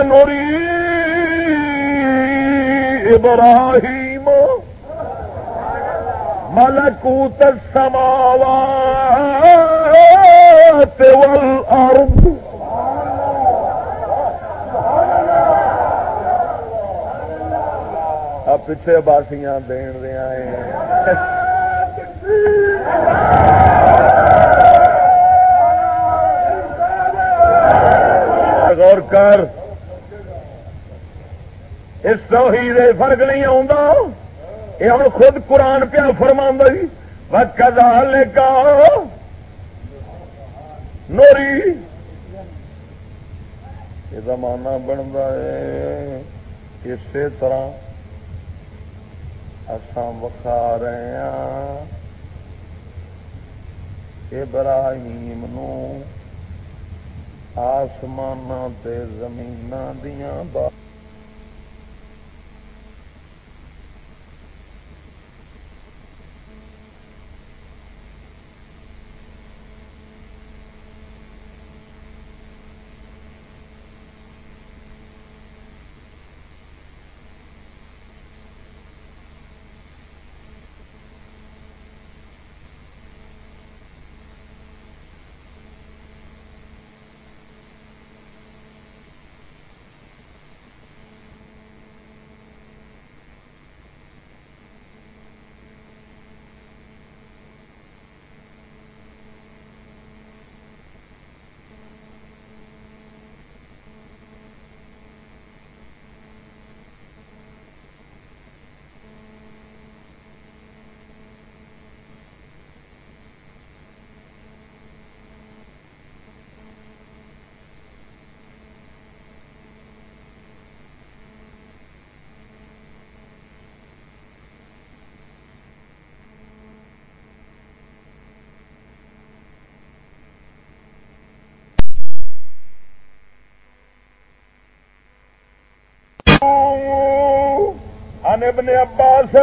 نريد ابراہیم. ملکوت السماوات والارض. اب پیچھے باسیاں دین دیا غور کر. اس توحید فرق نہیں آتا یہ ہوں خود قرآن پیا فرما لے کا نوری یہ زمانہ بنتا ہے۔ اسی طرح اسان وکھا رہے ہیں ابراہیم نو آسمان تے زمین دیا بات ان ابن عباس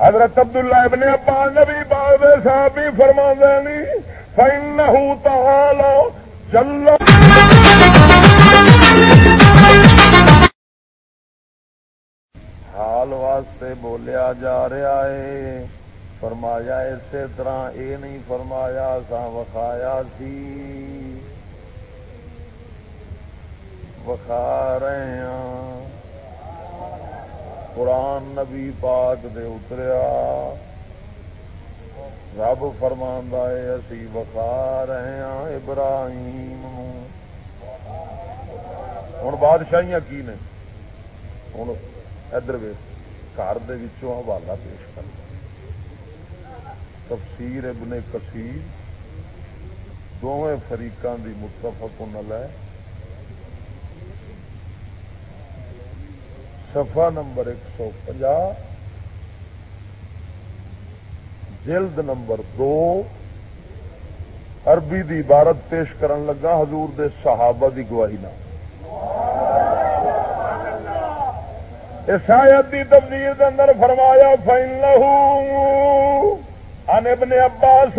حضرت عبداللہ ابن عباس نبی باغ صاحب بھی فرما دینی فإنه تعالى جل حال واسطے بولیا جا رہا ہے۔ فرمایا اسی طرح یہ نہیں فرمایا سا وکھایا سی۔ وکھا رہے ہیں قرآن نبی پاک دے اتریا۔ رب فرمان ہے، اسی وقا رہے ہیں ابراہیم ہوں بادشاہیاں کی نے؟ ہوں ادھر گھر حوالہ پیش کر۔ تفسیر ابن کثیر دونوں فریقان دی متفق نل ہے سفا نمبر ایک سو پنجا، جلد نمبر دو، عربی دی عبارت پیش کرن لگا حضور دے صحابہ دی گواہی نہ عیسائیت کی تبدیل کے اندر فرمایا فائن لہو ان ابن عباس،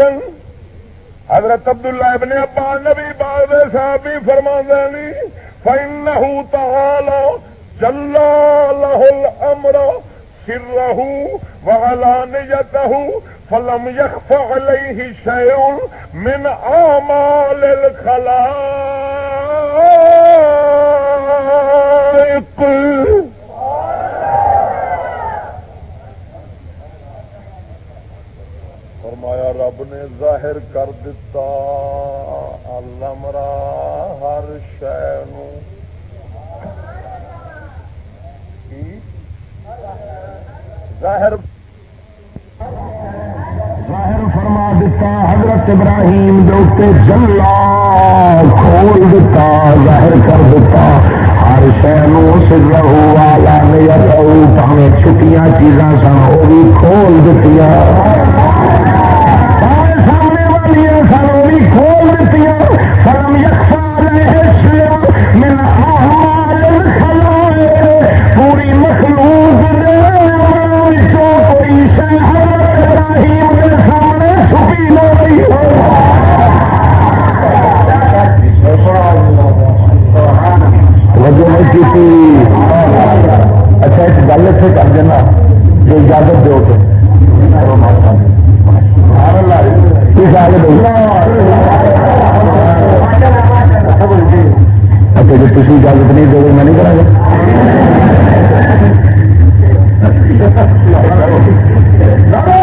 حضرت عبداللہ ابن عباس نبی باغ صاحب فرما دینی فائن لہو تعالی جلا له الامر سره وعلانيته فلم يخف عليه شيء من اعمال الخلائق۔ فرمایا، رب نے ظاہر کر دیتا المرا ہر شہ ظاہر ظاہر فرما دیتا حضرت ابراہیم دے جلا کھول دیتا، ظاہر کر دیتا۔ ہر شہر سر والا نہیں رہو چھٹیاں چیزاں سن وہ بھی کھول دیتی سامنے والی سن وہ بھی کھول دیتی فرم رہے پوری مخلوق اچھا ایک گل اتنے کر دینا جو اجازت دو اچھا، تو اچھا جی تھی اجازت نہیں دو میں نہیں کرا جمشید ہے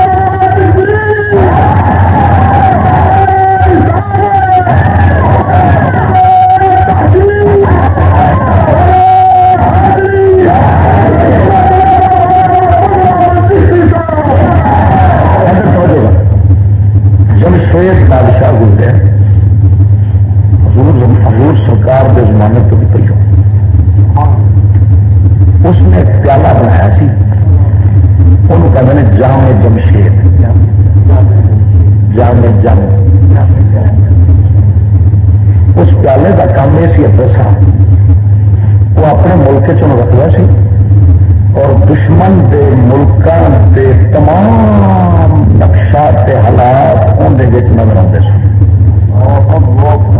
دے تمام نقشہ حالات اندر نظر آتے سن۔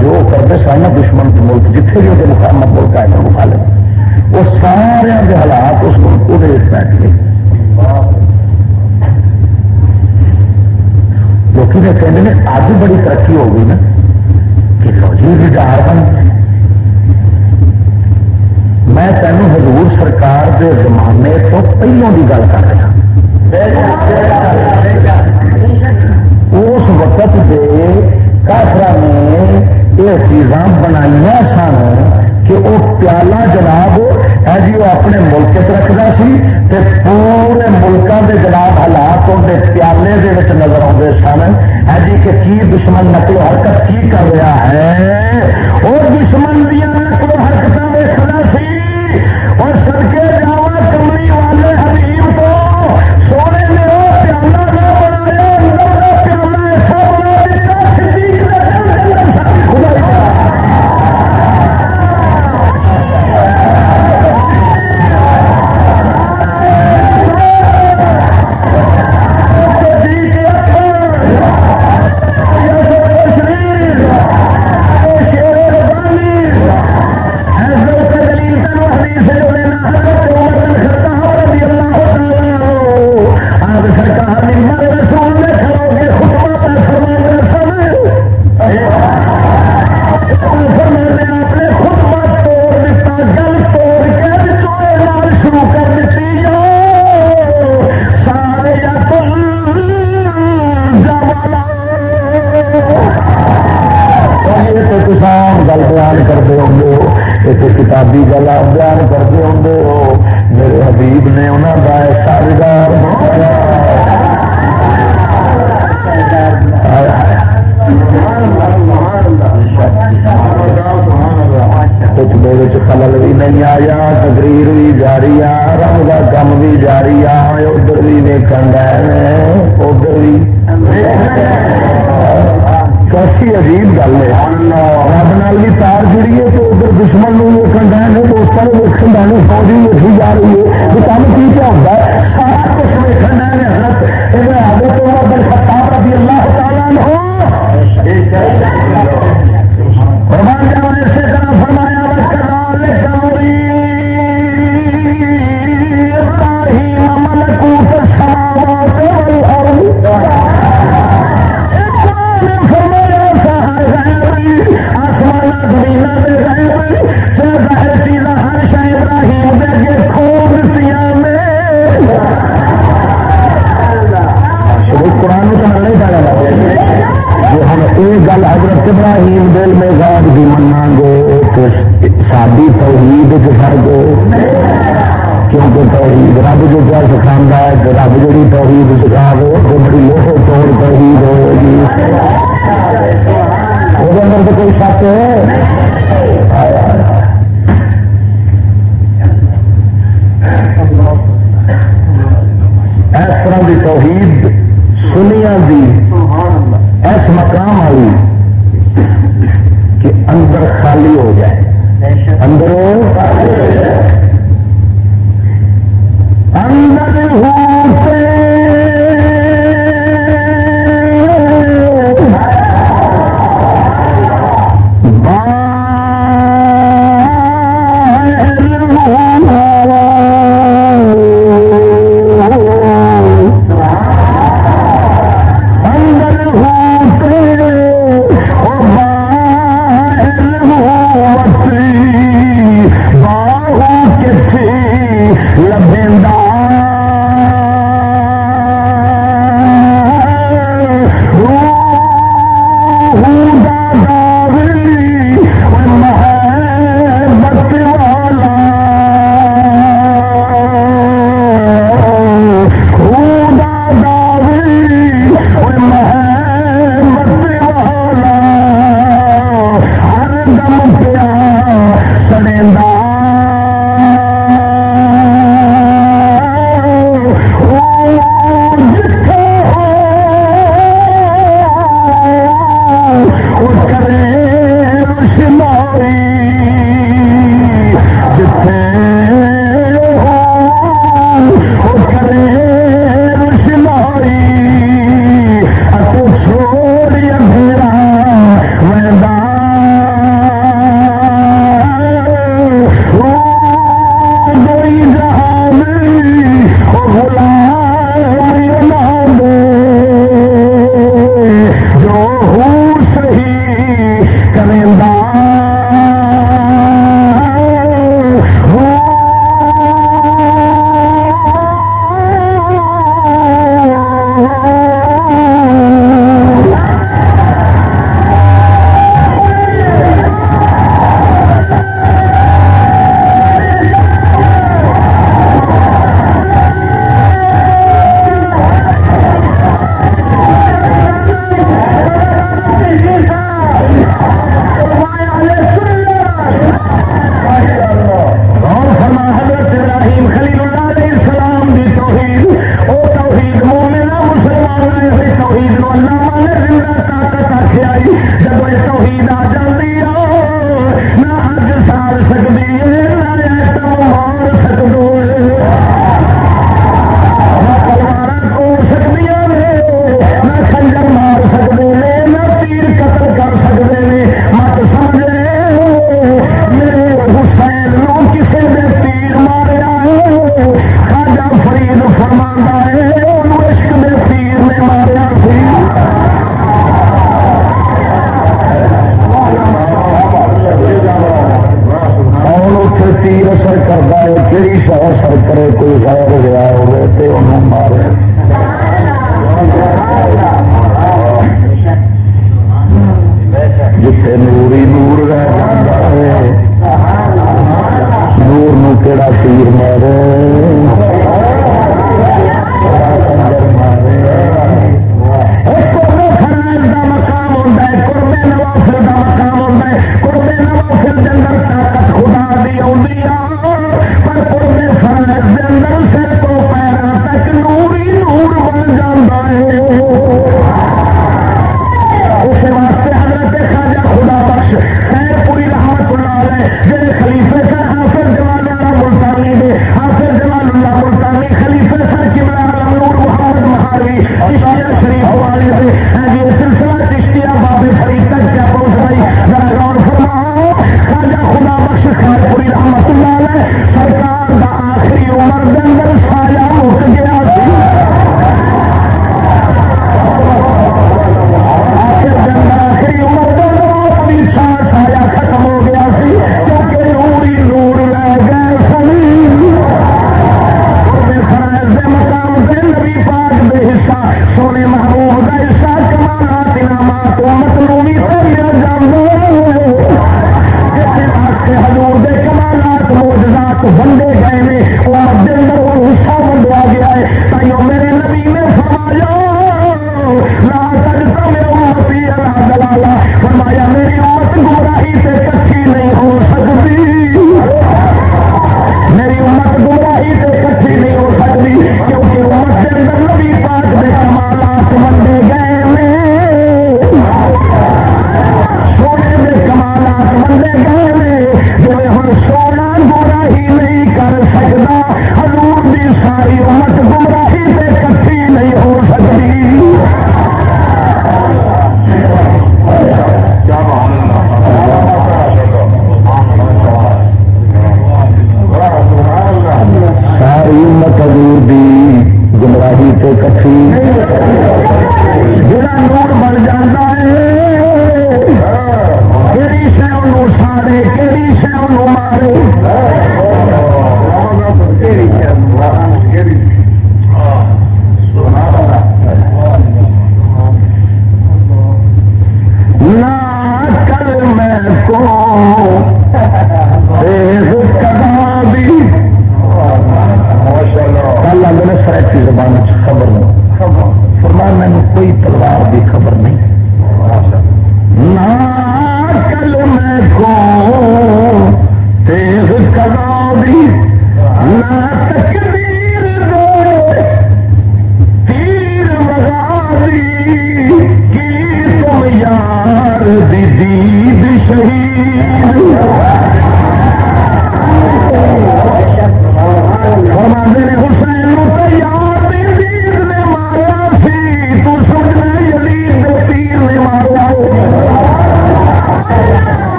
جو کرتے سن دشمن کے ملک جتنے بھی وہ ملک آئے مخالف۔ وہ سارے کے حالات اس ملک وہ بیٹھ گئے لوگ کہتے ہیں اج بڑی ترقی ہو گئی نا، کہ فوجی بھی ڈار بن۔ میں تینوں حضور سرکار کے زمانے تو پہلوں کی گل کر رہا۔ اس وقت کے کافر نے یہ چیزاں بنائی سن کہ وہ پیالہ جناب ہے جی وہ اپنے ملک رکھتا سی تے پورے ملکوں کے جناب حالات اندر پیالے کے نظر آتے سن۔ ہے جی کہ کی دشمن نقل و حرکت کی کر رہا ہے؟ اور دشمن دیا نقل و حرکت دیکھنا سی۔ اور سڑکے جاوا کمری والے حبیب دی توحید سنیا دی ایس مقام آئی کہ اندر خالی ہو جائے۔ اندر ہو اندر ہو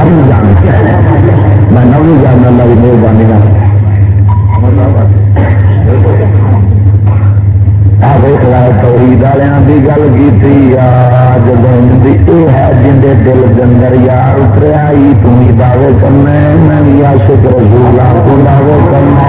نو جان میں نو جاننا اللہ مہربانی نہ گل کی جب یہ ہے جن کے دل دندر یار اتریا ہی تم ہی دعوے کرنا میں بھی آشک رسول دعوے کرنا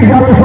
کی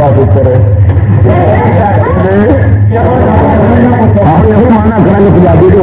کا فکر ہے مانا کریں گے پنجابی کے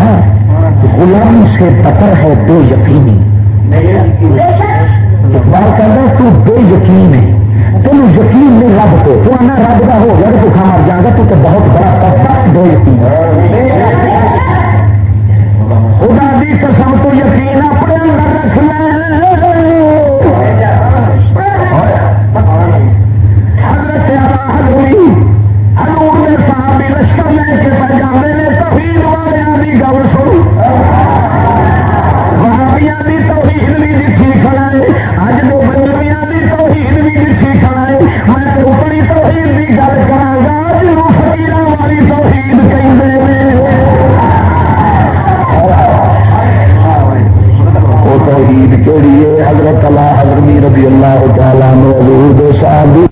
ہے غلام سے بتر ہے بے یقینی۔ اقبال کر رہا تو بے یقین ہے۔ تم یقین نہیں رب کو تو نہ رب کا ہو۔ لڑ تو کھانا جائے گا تو تو بہت بڑا پرفیکٹ بے یقین خدا بھی قسم تو یقین اپنے اندر رکھنا ہے حضرت اللہ حضرت رضی اللہ تعالیٰ نے حضور دے صحابی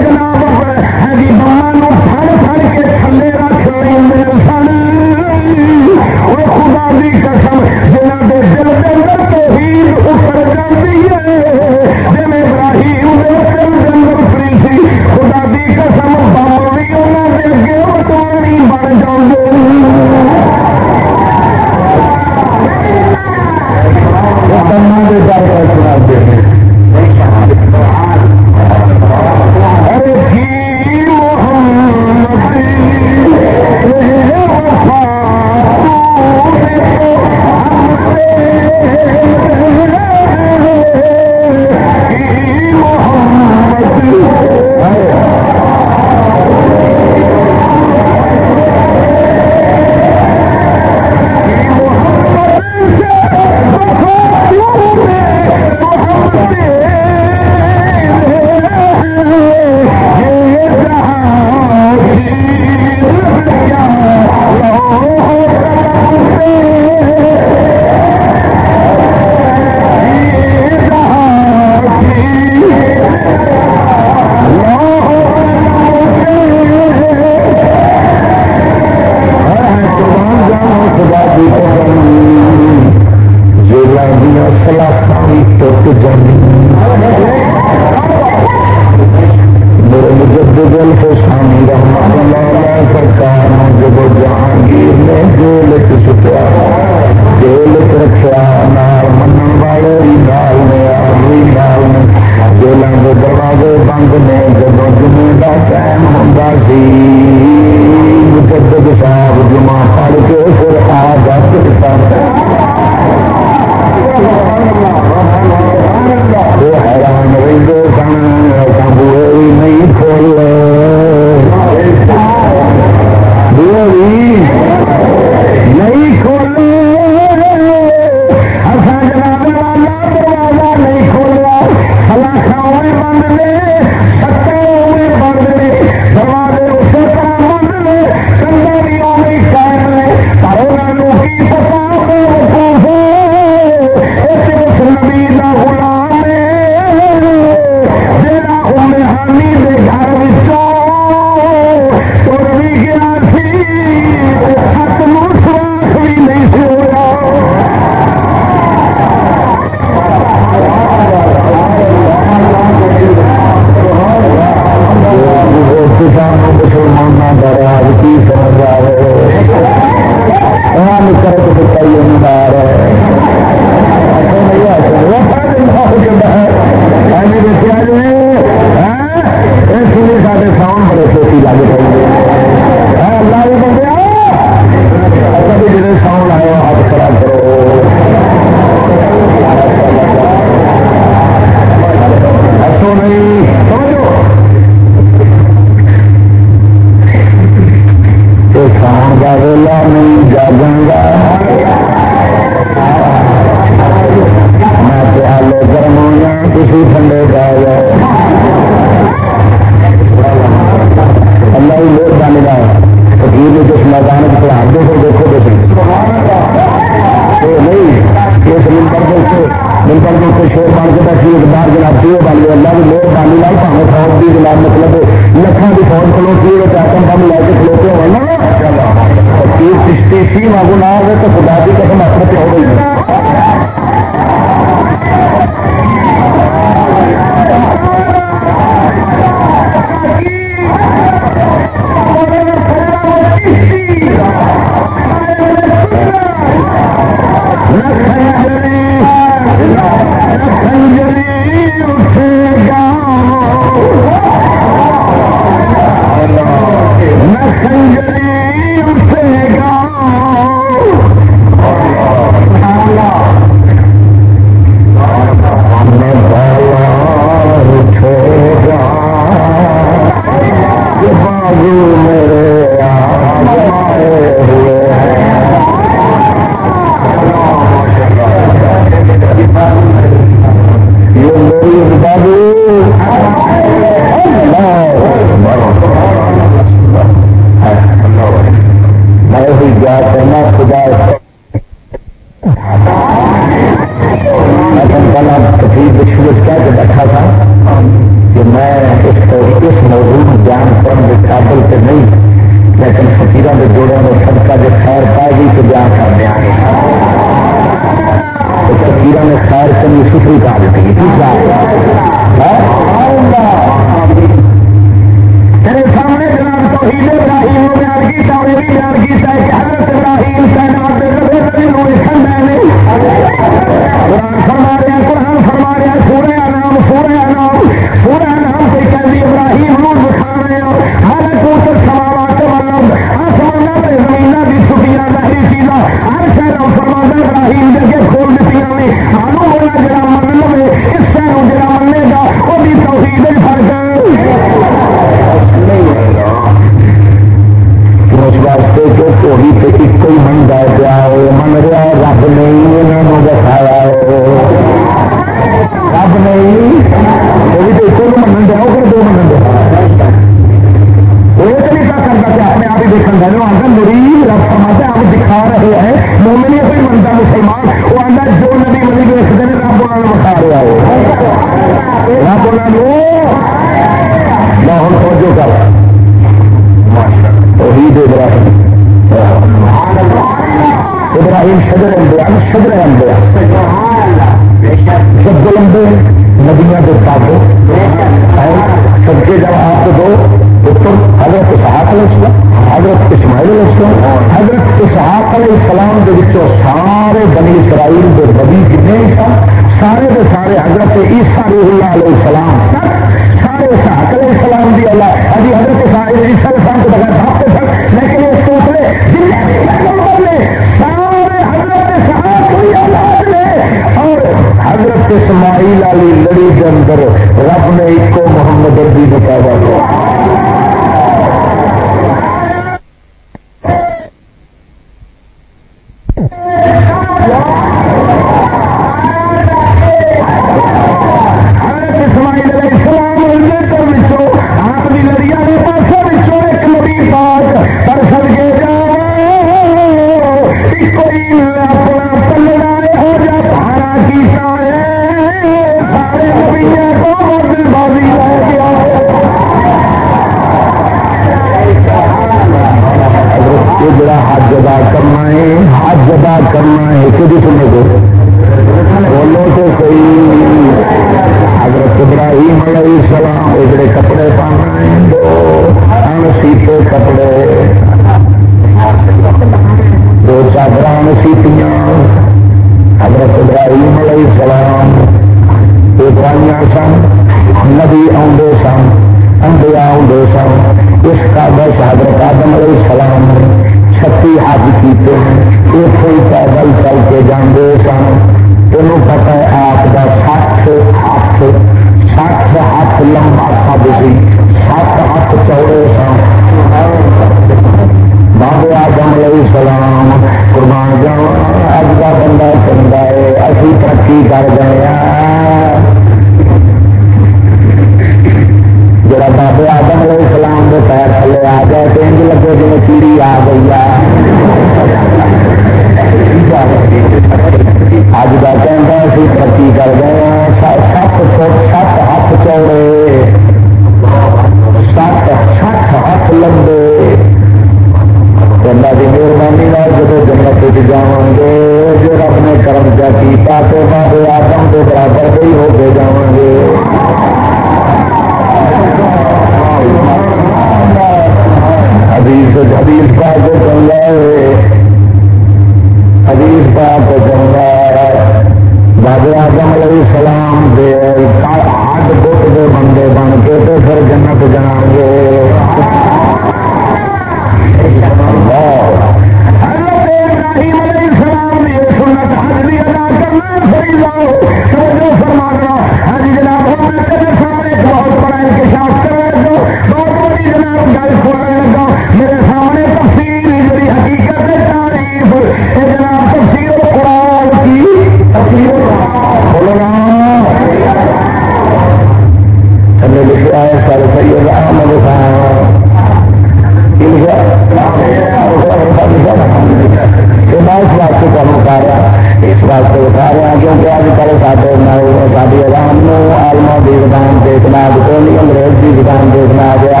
کو نہیں انگریز کی دکان دیکھنا آ گیا۔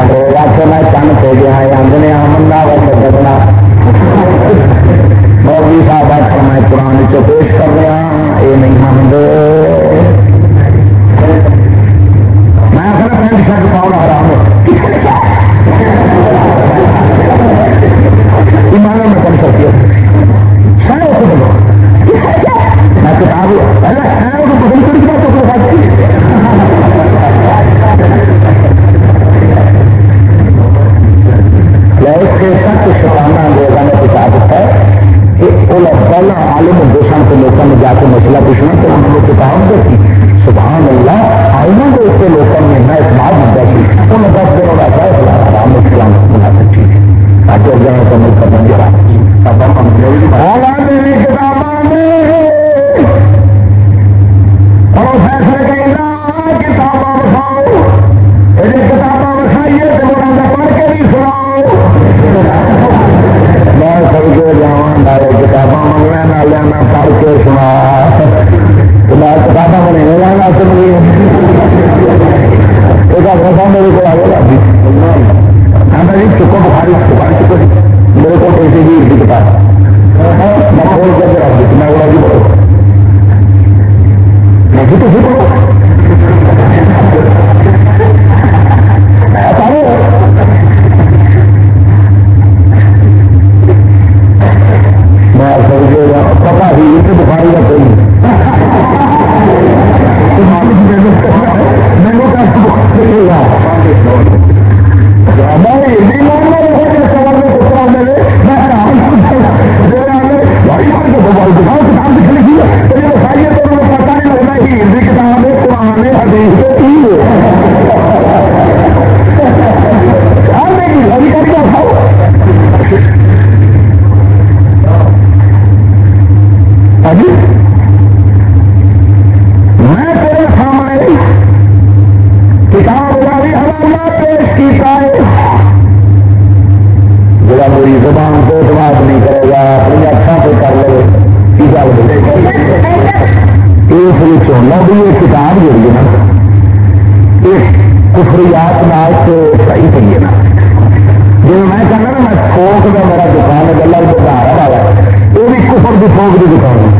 انگریز آ میں چند پہ گیا ہے آمن آمنا و صاحب آ کو میں قرآن چ پیش کر رہا ہاں، یہ نہیں منگے میں اپنا پینٹ میں سکتی میں کتاب پہلا عالم ہوتے سن لوگوں نے جا کے مسئلہ پوچھنا تو انہوں نے کتاب دیکھی۔ سبحان اللہ آئینہ کو اس لوگوں نے میں ایک بات مدعا کی انہوں دس دنوں کا فیصلہ آرام اسلام کو بنا سکتی تاکہ اللہ کو کا اعلان کتاباں بساؤ۔ یہ کتاباں بسائیے تو لوگوں کا پڑھ کے بھی سناؤ۔ میں سب کے جاؤں کتاباں جانا پڑھ کے سنا۔ کتاب بنے بنے جانا میرے کو بخاری میرے کو پیسے بھی کی کتاب۔ میں کھول کر کے رکھ دی میں وہ بھی پڑھو میں مار سکتے گا پتا ہی ایک بخاری کا کوئی کتاب دکھ نہیں لگنا کہ کتاب ہے قرآن ہے جی میں تیرے سامنے کتاب حوالہ پیش کیتا ہے میری زبان کو نہیں کرے گا اپنی اکھا پہ کر لے کی گل اس لیے بھی یہ کتاب جڑی ہے نا اس کفریات نال تو صحیح پہ ہے نا جی میں کہنا نا میں فوک کا میرا دکان ہے گلا دکان والا یہ بھی کفر کی فوک کی دکان ہے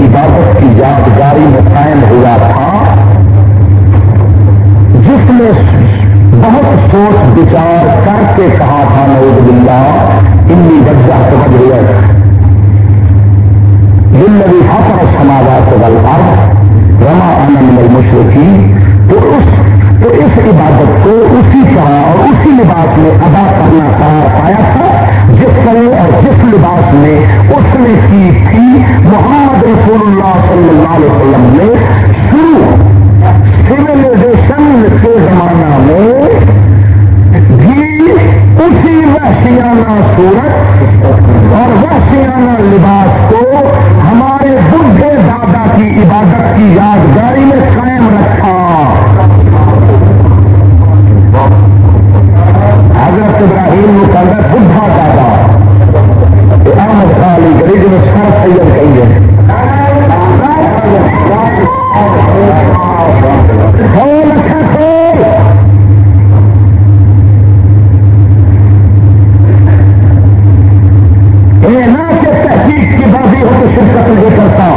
عبادت کی یادگاری میں قائم ہوا تھا، جس نے بہت سوچ بچار کر کے کہا تھا نوز بلّہ انی وجہ سمجھ ہوئے جن میں بھی حسر سماوات رما آنند من المشرقین تو اس تو اس عبادت کو اسی طرح اور اسی لباس میں ادا کرنا پایا تھا، جس طرح اور جس لباس میں اس میں کی تھی محمد رسول اللہ صلی اللہ علیہ وسلم نے شروع سویلائزیشن کے زمانہ میں بھی اسی وحشیانہ صورت اور وحشیانہ لباس کو ہمارے بڈھے دادا کی عبادت کی یادگاری میں قائم سید کہیے سو یہ نہ کہ تحقیق کی بازی ہو تو شرکت نہیں کرتا۔